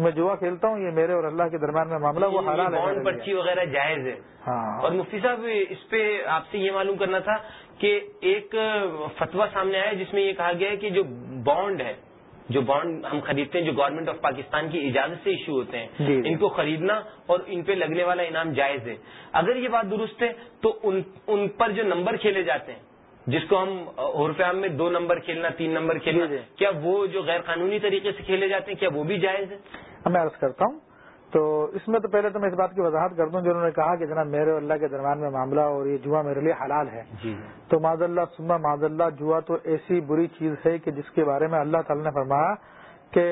میں جوا کھیلتا ہوں یہ میرے اور اللہ کے درمیان میں معاملہ وہ حلال ہے پرچی وغیرہ جائز ہے۔ ہاں۔ اور مفتی صاحب اس پہ آپ سے یہ معلوم کرنا تھا کہ ایک فتویٰ سامنے آیا جس میں یہ کہا گیا ہے کہ جو بانڈ ہے جو بانڈ ہم خریدتے ہیں جو گورنمنٹ آف پاکستان کی اجازت سے ایشو ہوتے ہیں جی جی۔ ان کو خریدنا اور ان پہ لگنے والا انعام جائز ہے۔ اگر یہ بات درست ہے تو ان ان پر جو نمبر کھیلے جاتے ہیں جس کو ہم عرف عام میں دو نمبر کھیلنا تین نمبر کھیلنا جی۔ جی کیا وہ جو غیر قانونی طریقے سے کھیلے جاتے ہیں کیا وہ بھی جائز ہے؟ میں عرض کرتا ہوں تو اس میں تو پہلے تو میں اس بات کی وضاحت کرتا ہوں جنہوں نے کہا کہ جناب میرے اور اللہ کے درمیان میں معاملہ اور یہ جوا میرے لیے حلال ہے۔ جی۔ تو معذ اللہ سما معذ اللہ جوا تو ایسی بری چیز ہے کہ جس کے بارے میں اللہ تعالی نے فرمایا کہ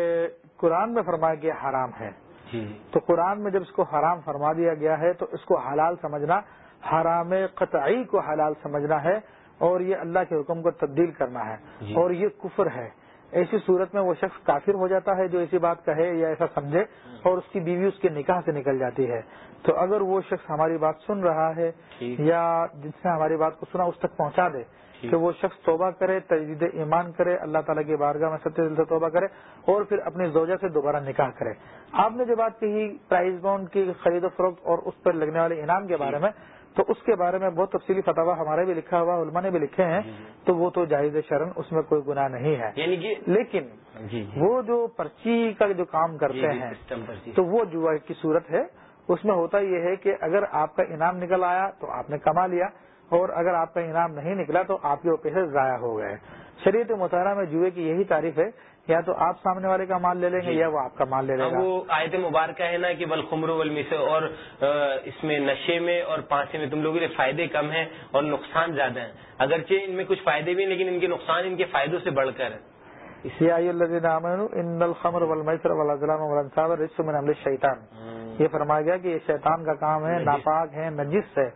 قرآن میں فرمایا کہ حرام ہے۔ جی۔ تو قرآن میں جب اس کو حرام فرما دیا گیا ہے تو اس کو حلال سمجھنا حرام قطعی کو حلال سمجھنا ہے۔ اور یہ اللہ کے حکم کو تبدیل کرنا ہے جی۔ اور یہ کفر ہے۔ ایسی صورت میں وہ شخص کافر ہو جاتا ہے جو ایسی بات کہے یا ایسا سمجھے اور اس کی بیوی اس کے نکاح سے نکل جاتی ہے۔ تو اگر وہ شخص ہماری بات سن رہا ہے یا جس نے ہماری بات کو سنا اس تک پہنچا دے کہ وہ شخص توبہ کرے تجدید ایمان کرے اللہ تعالیٰ کی بارگاہ میں سچے دل سے توبہ کرے اور پھر اپنی زوجہ سے دوبارہ نکاح کرے۔ آپ نے جو بات کہی پرائز بانڈ کی خرید و فروخت اور اس پر لگنے والے انعام کے بارے میں تو اس کے بارے میں بہت تفصیلی فتوا ہمارے بھی لکھا ہوا علماء نے بھی لکھے ہیں تو وہ تو جائز شرن اس میں کوئی گناہ نہیں ہے۔ یعنی کہ لیکن جی جی۔ وہ جو پرچی کا جو کام کرتے جی، ہیں جی تو وہ جوا کی صورت ہے۔ اس میں ہوتا یہ ہے کہ اگر آپ کا انعام نکل آیا تو آپ نے کما لیا اور اگر آپ کا انعام نہیں نکلا تو آپ کے وہ پیسے ضائع ہو گئے۔ شریعت مطالعہ میں جوئے کی یہی تعریف ہے یا تو آپ سامنے والے کا مال لے لیں گے جی۔ یا وہ آپ کا مال لے اب گا؟ وہ آیت مبارکہ ہے نا کہ بلخمر سے اور اس میں نشے میں اور پانچے میں تم لوگوں کے فائدے کم ہیں اور نقصان زیادہ ہیں۔ اگرچہ ان میں کچھ فائدے بھی ہیں لیکن ان کے نقصان ان کے فائدوں سے بڑھ کر آمنوا ان الخمر والمیسر من عمل الشیطان۔ یہ فرمایا گیا کہ یہ شیطان کا کام ہے۔ ناپاک ہے نجس ہے۔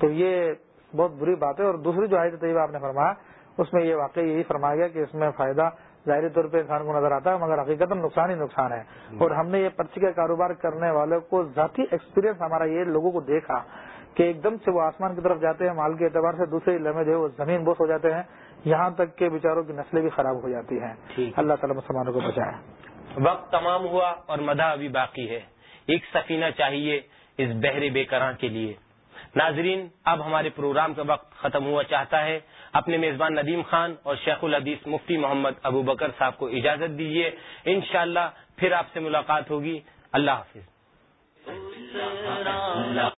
تو یہ بہت بری بات ہے۔ اور دوسری جو آیت طیبہ آپ نے فرمایا اس میں یہ واقعی یہی فرمایا گیا کہ اس میں فائدہ ظاہری طور پہ انسان کو نظر آتا ہے مگر حقیقت نقصان ہی نقصان ہے۔ اور ہم نے یہ پرچی کا کاروبار کرنے والوں کو ذاتی ایکسپیرینس ہمارا یہ لوگوں کو دیکھا کہ ایک دم سے وہ آسمان کی طرف جاتے ہیں مال کے اعتبار سے دوسرے لمحے جو ہے وہ زمین بوس ہو جاتے ہیں۔ یہاں تک کہ بیچاروں کی نسلیں بھی خراب ہو جاتی ہیں۔ اللہ تعالیٰ مسلمانوں کو بچائے۔ وقت تمام ہوا اور مدح ابھی باقی ہے۔ ایک سفینہ چاہیے اس بحر بے کراں کے لیے۔ ناظرین اب ہمارے پروگرام کا وقت ختم ہوا چاہتا ہے۔ اپنے میزبان ندیم خان اور شیخ الحدیث مفتی محمد ابو بکر صاحب کو اجازت دیجیے انشاءاللہ پھر آپ سے ملاقات ہوگی۔ اللہ حافظ۔